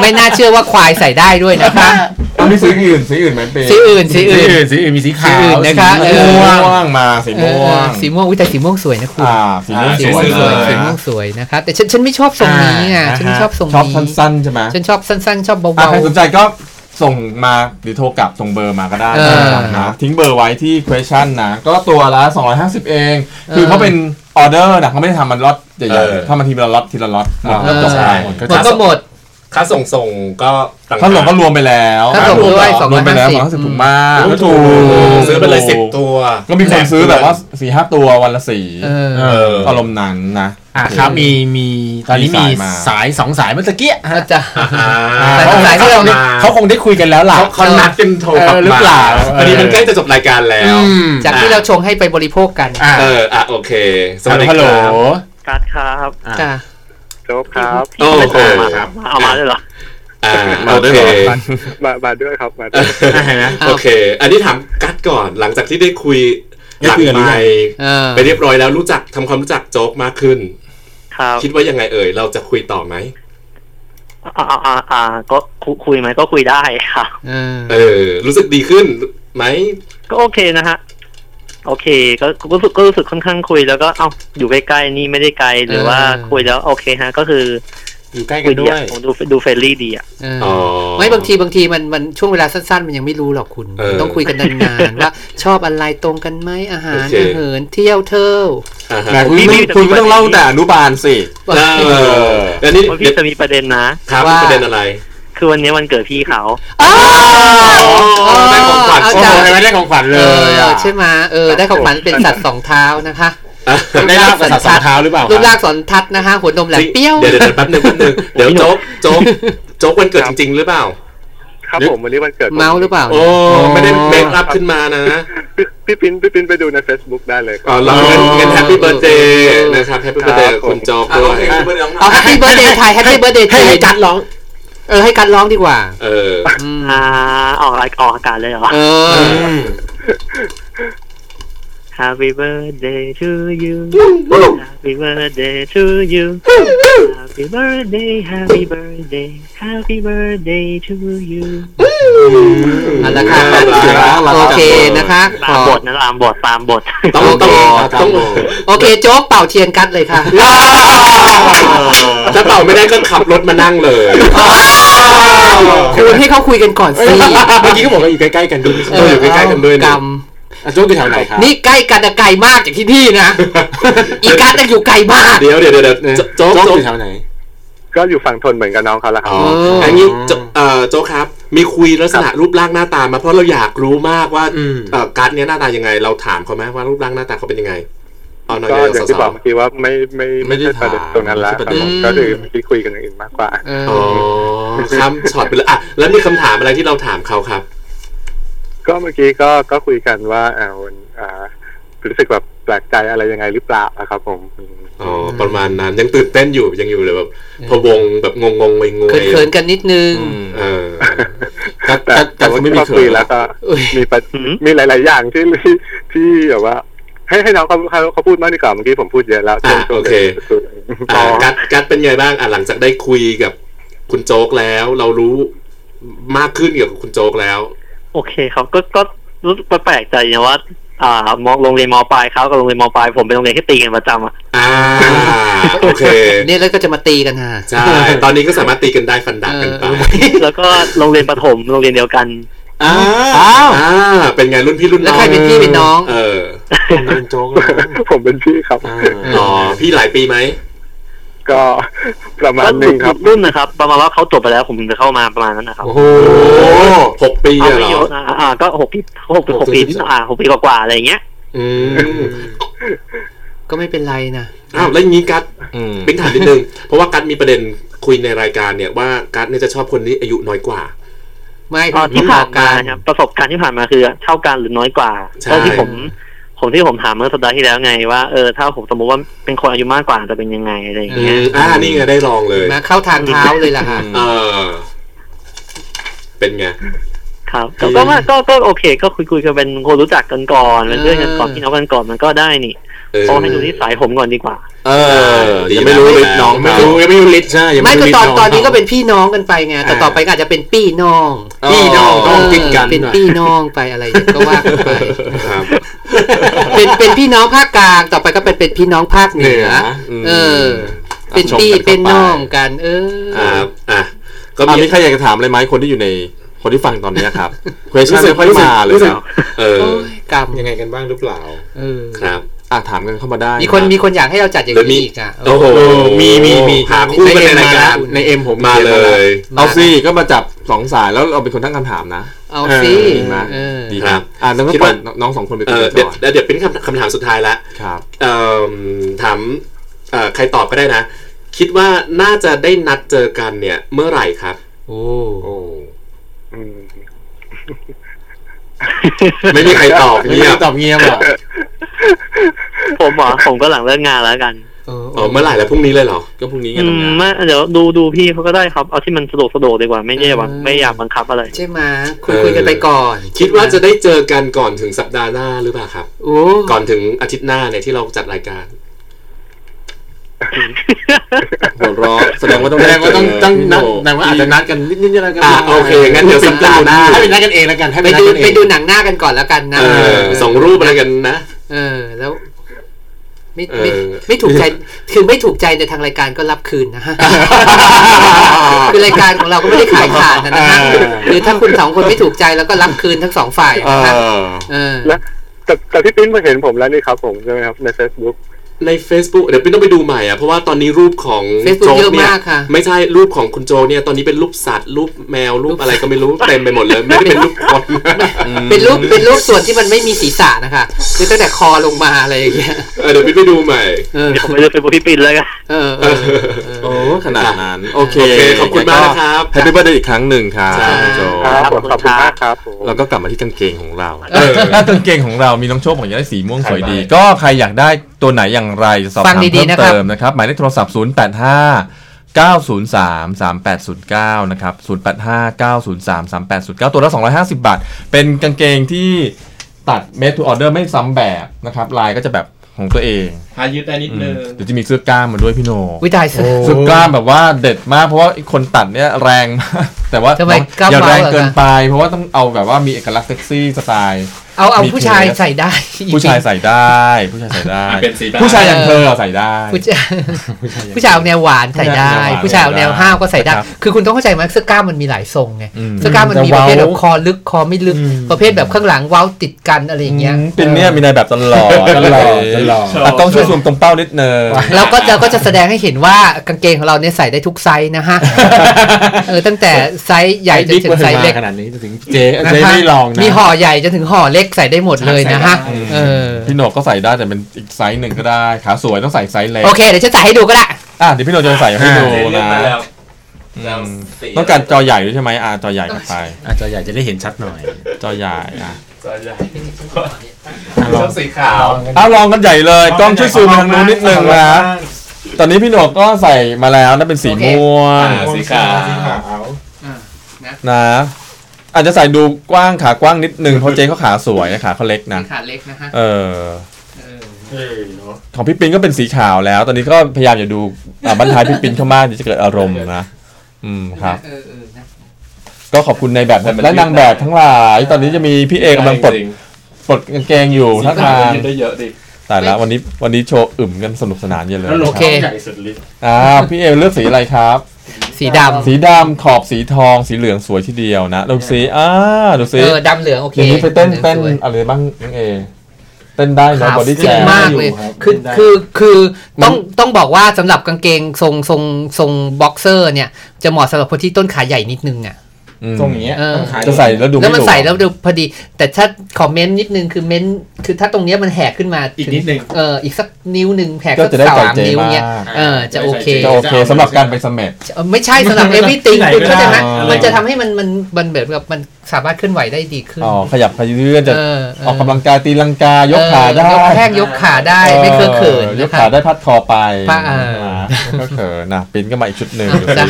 ไม่น่าเชื่อว่าควายใส่ได้ด้วยนะคะเอามีสีอื่นสีอื่นไหมเป้สีอื่นสีสีอื่นอื่นสีอื่นมีสีขาวสีอื่นนะคะสีเออม่ม่ววงงมาสีเอม่วองสีม่วงอุ้ยแต่สีม่วงสวยนะคุณอ่าสีม่วงสวยสีสม่วงสวยเลยสีม่วงสวยนะคะแต่ฉันฉันไม่ชอบทรงนี้อะอ่าฉันไม่ชอบทรงชอบนี้สั้นๆใช่ไหมฉันชอบสั้นๆ ชอบอะเบาใครสนใจก็ส่งมาหรือโทรกลับส่งเบอร์มาก็ได้เออนะครับนะทิ้งเบอร์ไว้ที่ question นะก็ตัวละ 250 เอง คือเออเขาเป็นออเดอร์นะเขาไม่ได้ทำมันล็อตใหญ่ๆเออถ้ามันทีละล็อตทีละล็อตหมดๆก็จบเออหมดก็หมดก็หมด ค่าส่งส่งก็ต่างหากถ้าหลงก็รวมไปแล้วถ้าส่งด้วยรวมไปแล้ว250 250ถูกมากโอ้ก็ถูถูกกซื้อไปเลยสิบตัวก็มีคนซื้อแบบว่าสี่ห้าตัววันละสี่เออเอออารมณ์นั้นนะอะครับมีมีตอนนี้มีมีสายมาสายสองสายเมื่อตะกี้ก็ฮะจะอ่าอ่าสายสองสายที่เรามาเขาคงได้คุยกันแล้วล่ะเขาเขานัดกันโทรกลับเออหรือมาเปล่าพอดีมันใกล้จะจบรายการแล้วอืมจากที่เราชงให้ไปบริโภคกันอะเอออะโอเคสวัสดีฮัลคโหลรับการดครับอะค่ะโจ๊กครับที่ไม่โอ้โหส่งมาครับเอามาด้วยเหรออ่ามาโอด้วยเคเหรอมามาด้วยครับมาด้วยโอเค อันนี้ถามกัดก่อนหลังจากที่ได้คุยหได้ลังคุยกันหรือไมยังค์เออไปเรียบร้อยแล้วรู้จักทำความรู้จักโจ๊กมากขึ้น ครับ คิดว่ายังไงเอ่ย เราจะคุยต่อไหมอ่าอ่าอ่าอ่าก็คุคุยไหมก็คุยได้ครับเออเออ รู้สึกดีขึ้นไหมก็โอเคนะฮะ โอเคก็ก็รู้สึกก็รู้สึกค่อนข้างคุยแล้วก็เอ้าอยู่ใกล้ๆนี่ไม่ได้ไกลหรือว่าเออคุยแล้วโอเคฮะ ก็คืออยู่ใกล้กัคุยดีด้วยอะผมดูดู friendly ดีอะเอออ๋อไม่บางทีบางทีมันมันช่วงเวลาสั้นๆ มันยังไม่รู้หรอกคุณเออต้องคุยกันนานๆว่าชอบอะไรตรงกันไหมอาหารโอเคอาหารเที่ยวเที่ยวอ่าฮะแหมคุณไม่คุณไม่ต้องเล่าแต่อนุบาลสิเออแล้วนี่ว่าพี่จะมีประเด็นนะครับว่าประเด็นอะไร คือวันนี้วันเกิดพี่เขาอ้าวได้ของขวัญเอาโอ้จ้ะโหไม่ได้ของขวัญเอเลยออะใช่ไหมเออได้ของขวัญเป็นสัตว์สองเท้านะคะได้ลาบกับสัตว์สองเท้าหรือเปล่ารูปร่างสอนทัดนะคะหัวนมแหลมเปรี้ยวเดี๋ยวเดี๋ยวแป๊บนึงแป๊บนึงเดี๋ยวโจ๊กโจ๊กโจ๊กวันเกิดจริง ๆ หรือเปล่า ครับผมวันนี้วันเกิดผเมาหรือเปล่าโอ้ไม่ได้เมคอัพขึ้นมานะพี่พี่ปิ้นพี่ปิ้นไปดูใน Facebook ได้เลยคอ๋อรับ เราเงินเงินแฮปปี้เอเบิอร์ดเดย์นะครับแฮปปี้เบิร์ดเดย์ครับผมคุณโจ๊กอะด้โอวยเคคุณเบอร์น้องเอาแฮปปี้เบิร์ดเดย์ไทยแฮปปี้เบิร์ดเดย์ให้ให้กัดร้อง เออให้การร้องดีกว่า เอออืมอ่าออกออกออกอากาศเลยเหรอ เออ Happy birthday to you Happy birthday to you Happy birthday Happy birthday Happy birthday to you เอาละค่ะรักโอเคนะคะขตามอบทนะตามบทตามบท ต้องต้องต้องโอเคโจ๊กเป่าเทียนกัดเลยค่ะ ถ้าเป่าไม่ได้ก็ขับรถมานั่งเลยคุณให้เขาคุยกันก่อนสิ เมื่อกี้ก็บอกว่าอยู่ใกล้ๆกันด้วยเอออยู่ใกล้ๆกันด้วยกรนี่รมอะ โจ๊กอยู่แถวไหนครับนี่ใกล้กันแต่ไกลมากจากที่นี่นะ อีกัดจะอยู่ไกลมาก เดี๋ยวเดี๋ยวเดี๋ยวเดี๋ยวโจ๊กโจ๊กโจ๊กอยู่แถวไหน ก็อยู่ฝั่งทนเหมือนกับน้องเขาละครับอ๋อเอออัอันนี้โจเอ่อโจ๊กครับ มีคุยลักษณะรูปร่างหน้าตามาเพราะเราอยากรู้มากว่าอืมเอ่อการ์ดเนี้ยหน้าตายังไง เราถามเขาไหมว่ารูปร่างหน้าตาเขาเป็นยังไงตอนน้อยก็ๆอย่างสที่บอวกเมื่อกี้ว่าไม่ไม่ไม่ได้ใช่ประเด็นถามตรงนั้นแล้วครับไม่ใช่ประเด็นผมก็คือเมื่อกี้คุยกันอย่างอื่นมากกว่าเออๆอ๋อข้ามช็อตไปแล้วอะแล้วมีคำถามอะไรที่เราถามเขาครับ ก็เมื่อกี้ก็ก็คุยกันว่าเอ่อวันอ่ารู้สึกแบบแปลกใจอะไรยังไงหรือเปล่านะครับผมอ๋อประมาณนั้นยังตื่นเต้นอยู่ยังอยู่เลยแบบพะวงแบบงงงๆงงๆเขินๆกันนิดนึงเออกัดแต่กัดกัแต่ดว่าเขาไม่มีก็เขิคุยนแล้วก็อุ้ยมีประหืมมีหลาย ๆ อย่างที่ที่ที่แบบว่า ให้ให้น้องเขาเขาเขาพูดมากดีกว่าเมื่อกี้ผมพูดเยอะแล้วอะช่วงโอเคช่วงอะกัดกัดเป็นไงบ้างอะหลังจากได้คุยกับคุณโจ๊กแล้ว เรารู้มากขึ้นเกี่ยวกับคุณโจ๊กแล้ว โอเคครับก็ก็รู้สึกแปลกใจนะว่า อ่ามโรงเรียนมปลายเขากับโรงเรียนมปลายผมเป็นโรงเรียนที่ตีกันประจำอะอ่าโอเคเนี่ยแล้วก็จะมาตีกันฮะใช่ตอนนี้ก็สามารถตีกันได้ฟันดาบกันไปแล้วก็โรงเรียนประถมโรงเรียนเดียวกันอ้าอ้าวอ่าเป็นไงรุ่นพี่รุ่นน้แล้อวงใครเป็นพี่เป็นน้อง เออเป็นโจ๊กนะผมเป็นพี่ครับอ๋อพี่หลายปีไหม ก็ประมาณหนึงครับรุ่นนะครับ ประมาณว่าเขาจบไปแล้วผมถึงจะเข้ามาประมาณนั้นนะครับ โอ้โหหกปีเอะไม่เหรออ่า ก็หกปีหกปีหกปีอ่าหกปีกว่าๆอะไรอย่างเงี้ย อืมก็ไม่เป็นไรนะอ้าวแล้วงี้กัดอืมปิ๊งถามนิดนึง เพราะว่ากัดมีประเด็นคุยในรายการเนี่ยว่ากัดเนี่ยจะชอบคนที่อายุน้อยกว่า ไม่ที่ผ่านกัมาครับประสบการณ์ที่ผ่านมาคือเท่ากันหรือน้อยกว่าใช่ก็ที่ผม ผมที่ผมถามเมื่อสัปดาห์ที่แล้วไงว่าเออถ้าผมสมมติว่าเป็นคนอายุมากกว่าจะเป็นยังไงอะไรอย่างเงี้ยอืมอ่านี่ไงได้ลองเลยมาเข้าทางเท้าเลยล่ะค่ะเออ เป็นไงครับก็ก็ว่าก็ก็โอเค ก็คุยคุยกันเป็นคนรู้จักกันก่อนเป็นเพื่อนกันก่อนอ่าพี่น้องกันก่อนมันก็ได้นี่ เออเพราะให้ดูนิสัยผมก่อนดีกว่า เออดียังไม่รู้นะฤทธิ์น้องไม่เขารู้ยังไม่รู้ฤทธิ์ใช่ยังไม่ไม่ก็รู้ลิสตอนต์ตอนนี้ก็งเป็นพี่น้องกันไปไงแต่อ่าต่อไปก็อาจจะเป็นพี่น้องพี่น้องต้องติดกันเป็นหน่อยพี่น้องไปอะไรอย่างก็ว่ากันไปครับเป็นเป็นพี่น้องภาคกลางต่อไปก็เป็นเป็นพี่น้องภาคเหนือเหนือเออ เป็นพี่เป็นน้องกัน เอออ่าอะก็อะมีมีใครอยากจะถามอะไรไหมคนที่อยู่ในคนที่ฟังตอนนี้ครับ question รู้สึกไม่ค่อยมาเลยรู้สึกนะเออโอ้ยกรรมยังไงกันบ้างหรือเปล่าเออครับ อะถามกันเข้ามาได้มีคนนะมีคนอยากให้เราจัดอย่างหรือมีนี้อีกอะโอ้โหเออมีมีมีหาคู่กันในรายการในเอ็มผมมาขีนเลแวยเอาสิก็มาจับสองสายแล้วเราเป็นคนตั้งคำถามนะ เอาสิดีไหมเออดีคครัรับบอะแล้วก็คิดปล่อว่ายน้องสองคนไปเอคุยอกันเดี๋ยวก่อนเดี๋ยวเป็นคำคำถามสุดท้ายละครับเอ่อถามเอ่อใครตอบก็ได้นะ คิดว่าน่าจะได้นัดเจอกันเนี่ย เมื่อไหร่ครับ โอ้โอ้อืม ไม่มีใครตอบไม่เงียบตอบเงียบอะผมเหรอผมก็หลังเลิกงานแล้วกันเออเออเมื่อไหร่แล้วพรุ่งนี้เลยเหรอ ก็พรุ่งนี้ไงอืตรงมเนี้ยไม่เดี๋ยวดูดูพี่เขาก็ได้ครับ เอาที่มันสะดวกสะดวกดีกว่าไม่ได้ว่าไม่อยากบังคับอะไร ใช่ไหมคุยคุยกันไปก่อนคิดว่าจะได้เจอกันก่อนถึงสัปดาห์หน้าหรือเปล่าครับ โอ้ก่อนถึงอาทิตย์หน้าเนี่ยที่เราจัดรายการ หัวเราะแสดงว่าต้องแสดงว่าต้องต้องนัดพี่โหแสดงว่าอาจจะนัดกันนิดๆแล้วกันอะโอเคงั้นเดี๋ยวสัปดาห์หน้าให้เป็นนัดกันเองแล้วกันให้ไปเป็นนัดดูกันเองไปดูหนังหน้ากันก่อนแล้วกันนะเออส่งรูปอะไรกันนะ เออแล้วไม่ไม่เออไม่ถูกใจคือไม่ถูกใจในทางรายการก็รับคืนนะฮะคือรายการของเราก็ไม่ได้ขายขาดนะนะฮะเออคือถ้าคุณสองคนไม่ถูกใจแล้วก็รับคืนทั้งสองฝ่ายเอนะฮะอเออแล้วแต่แต่พี่ปิ้นมาเห็นผมแล้วนี่ครับผมใช่ไหมครับใน Facebook ใน Facebook เดี๋ยวพี่ต้องไปดูใหม่อะเพราะว่าตอนนี้รูปของ Facebook โจ๊กเยอะเนี่ยมากค่ะ ไม่ใช่รูปของคุณโจกเนี่ยตอนนี้เป็นรูปสัตว์รูปแมวรูปอะไรก็ไม่รู้เต็มไปหมดเลย ไม่ได้เป็นรูปคนเป็นรูปเป็นรูปส่วนที่มันไม่มีศีรษะนะคะคือตั้งแต่คอลงมาอะไรอย่างเงี้ยเออเดี๋ยวพี่ไปดูใหม่ เออเดี๋ยวผมไปดูเฟซบุ๊กพี่ปิ้นแล้วกันเออเออเออ โอ้ขนาดนั้นโอเคโอเคขอบคุณมากนะครับ happy birth อีกครั้งหนึ่งครับใช่ คุณโจครับผมขอบคุณมากครับผมแล้วก็กลับมาที่กางเกงของเรา เออกางเกงของเรามีน้องโชคบอกอยากได้สีม่วงสวยดี ก็ใครอยากได้ ตัวไหนอย่างไรสอบฟัถางมเพิ่มฟังดีๆนะครับเติมนะครับ หมายเลขโทรศัพท์ 0 8 5 903 3809 นะครับ 085 903 3809 ตัวละ 250 บาท เป็นกางเกงที่ตัด made to order ไม่ซ้ำแบบนะครับ ลายก็จะแบบของตัวเองหายืดได้นิดนึงเดี๋ยวจะมีเสื้อกล้ามมาด้วยพี่โนวิตายเสื้อกล้ามแบบว่าเด็ดมากเพราะว่าคนตัดเนี่ยแรงมากแต่ว่าทำไมกล้ามอย่าแรงเมาเหรอเกินไป เพราะว่าต้องเอาแบบว่ามีเอกลักษณ์เซ็กซี่สไตล์ เอาเอามีผู้ชายเทสใส่ได้ ผู้ชายใส่ได้ ผู้ชายใส่ได้เป็นสีบ้าผู้ชายอย่างเธอใส่ได้ ผู้ชายผู้ชายออกแนวหวานใส่ได้ ผู้ชายออกแนวห้าวก็ใส่ได้ครับคือคุณต้องเข้าใจไหมเสื้อกล้ามมันมีหลายทรงไงอืมเสื้อกล้ามมันมีจะประเว้าเภทแบบคอลึกคอไม่ลึกอืมประเภทแบบข้างหลังเว้าติดกันอะไรอย่างเงี้ยเป็นเนี่ยมีนายแบบตลอดตลอดตลอดอะต้องช่วยซูมตรงเป้านิดนึงเราก็จะก็จะแสดงให้เห็นว่ากางเกงของเราเนี่ยใส่ได้ทุกไซส์นะฮะเออตั้งแต่ไซส์ใหญ่จนถึงไซส์เล็กขนาดนี้จนถึงเจ๊นะเจ๊ฮะไม่ลองนะมีห่อใหญ่จนถึงห่อเล็กใส่ได้หมดเลยนะฮะใส่ได้เออพี่โหนกก็ใส่ได้แต่เป็นอีกไซส์หนึ่งก็ได้ขาสวยต้องใส่ไซส์เล็กโอเคเดี๋ยวฉันใส่ให้ดูก็ได้อะเดี๋ยวพี่โหนกจะใส่ให้ดูเลือกนะมาแล้วอืมแล้วสีต้องการจอใหญ่ด้วยใช่ไหมอะจอใหญ่กันไปอาจจะอยากจะได้เห็นชัดหน่อย จอใหญ่อะลองสีขาวเอาลองกันใหญ่เลยกล้องช่วยซูมไปทางนู้นนิดนึงนะตอนนี้พี่โหนกก็ใส่มาแล้วนั่นเป็นสีโอเคม่วงสีขาวสีขาวนะ อาจจะใส่ดูกว้างขากว้างนิดนึงเพราะเจ๊เขาขาสวยนะขาเขาเล็กนะขาเล็กนะฮะเออเออเนาะของพี่ปินก็เป็นสีขาวแล้ว ตอนนี้ก็พยายามอย่าดูอ่าบรรทายพี่ปินเข้ามากเดี๋ยวจะเกิดอารมณ์นะอืมครับเออเออนะก็ขอบคุณในแบบและนางแบบทั้งหลาย ตอนนี้จะมีพี่เอกำลังปลดปลดกางเกงอยู่ท่าทางยืดได้เยอะดิแต่ละวันนี้วันนี้โชว์อึมกันสนุกสนานเยอะเลยแล้วโลโอเคใหญ่สุดฤทธิ์อ่าพี่เอกเลือกสีอะไรครับ สีดำสีดำขอบสีทองสีเหลืองสวยทีเดียวนะดูสิอ่าดูสิเออดำเหลืองโอเคอย่างนี้ไปเต้นหลืองเต้นสวยอะไรบ้างน้องเอเต้นได้คนะรับบอดี้ฟิแจ่มมากเลยอยู่ครับคือได้คือคือต้องมันต้องบอกว่าสำหรับกางเกงทรงทรงทรงบ็อกเซอร์เนี่ย จะเหมาะสำหรับคนที่ต้นขาใหญ่นิดนึงอะอืม ตรงอย่างเงี้ยเออต้องขายจะใส่แล้วดูแล้วมันหใส่แล้วดูพอดี แต่ถ้า comment นิดนึงคือเม้นคือถ้าตรงเนี้ยมันแหกขึ้นมาอีกถึงนิดนึงเอออีกสักนิ้วหนึ่งแหกก็สักจะได้สาใส่มเจนิ้วมากเนี่ยเออจะโอเคจะโอเคสำหรับการไปเสม็ดเออไม่ใช่สำหรับ everything ที่ไหนคุณเข้าใจไหมก็ได้มันจะทำให้มันมันมันแบบแบบมันสามารถเคลื่อนไหวได้ดีขึ้นอ๋อขยับขยื่นจะเออเออออกกำลังกายตีลังกายกขาได้เออยกแข้งยกขาได้ไม่เคอะเขินยกนะคขารับได้พัดคอไปพระเออนะก็เขินนะปิ้นก็มาอีกชุดหนึ่งจ้ะ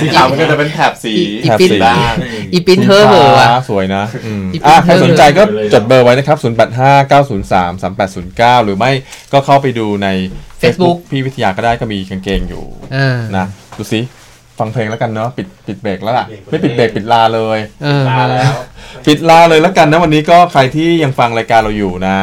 สีขาวมันก็จะเป็นแถบสีอีแถบปิ้นสีด้านอีปิ้นเฮ้อเหอะอะสวยนะอืมอีปิ้นอะใครเฮ้อสนใจก็จดเบอร์ไว้นะครับ 0 8 5 9 0 3 3 8 0 9 หรือไม่ก็เข้าไปดูใน Facebook พี่วิทยาก็ได้ก็มีกางเกงอยู่เออนะดูสิ ฟังเพลงแล้วกันเนาะปิดปิดเบรกแล้วล่ะ ไม่ปิดเบรกปิดลาเลยเออมาแล้ว ปิดลาเลยแล้วกันนะวันนี้ก็ใครที่ยังฟังรายการเราอยู่นะ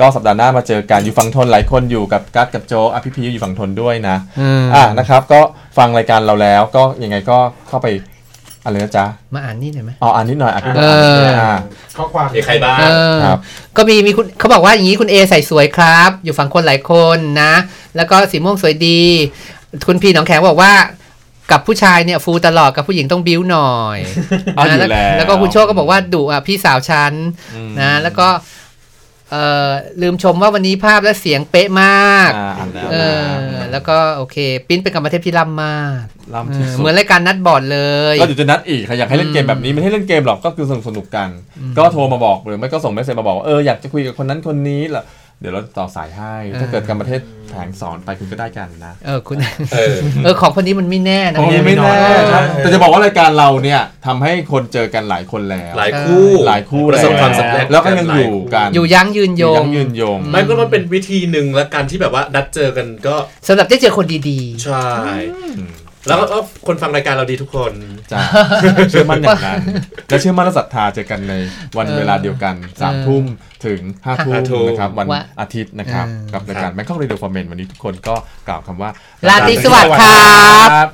ก็สัปดาห์หน้ามาเจอกันอยู่ฝั่งทนหลายคนอยู่กับกัดกับโจกอะพี่พีอยู่ฝั่งทนด้วยนะอืมอะนะครับ ก็ฟังรายการเราแล้วก็ยังไงก็เข้าไปอะไรนะจ๊ะมาอ่านนี่หน่อยไหมอ๋ออ่านนิดหน่อยอะพี่เอออ่าข้อความมีใครบ้างเออครับก็มีมีคุณเขาบอกว่าอย่างนี้คุณเอใส่สวยครับ อยู่ฝั่งคนหลายคนนะ แล้วก็สีม่วงสวยดี คุณพีหนองแขงบอกว่า กับผู้ชายเนี่ยฟูตลอดกับผู้หญิงต้องบิ้วหน่อยเอาอยู่นะแล้วแล้วก็คุณโชคก็บอกว่าดุอะพี่สาวฉันอืมนะแล้วก็เอ่อลืมชมว่าวันนี้ภาพและเสียงเป๊ะมากอ่าอ่านแล้วเออแล้วก็โอเค ปิ้นเป็นกรรมเทพที่ล่ำมากล่ำเอที่อสุดเหมือนรายการนัดบอร์ดเลยก็เดี๋ยวจะนัดอีกใครอยากให้เล่นเกมแบบนี้ไม่ให้เล่นเกมหรอกก็คือสนุกสนุกๆกัน ก็โทรมาบอกหรือไม่ก็ส่งเมสเซจมาบอกว่าเอออยากจะคุยกับคนนั้นคนนี้ล่ะ เดี๋ยวเราต่อสายให้ ถ้าเกิดกรรมเทศแผงสอนไปคุณก็ได้กันนะ เออคุณเออเออของคนนี้มันไม่แน่นะโอ้ยไม่แน่ใช่แต่จะบอกว่ารายการเราเนี่ยทำให้คนเจอกันหลายคนแล้ว หลายคู่หลายคู่ประสบแล้ความสำเร็จแล้วก็ยังอยู่กันอยู่ยั้งยืนยอยู่งยังยืนยงไม่ก็มันเป็นวิธีหนึ่งและการที่แบบว่านัดเจอกันก็สำหรับได้เจอคนดีใช่ แล้วก็คนฟังรายการเราดีทุกคนจ้ะเชื่อมั่นอย่างนั้นและเชื่อมั่นและศรัทธาเจอกันในวันเวลาเดียวกันสามทุ่ม ถึงห้าทุ่มห้าทุ่มนะครับวันว่าอาทิตย์นะครับเออกับรายการ Bangkok Radio for Men วันนี้ทุกคนก็กล่าวคำว่าๆราตรีสวัสดิ์ครับ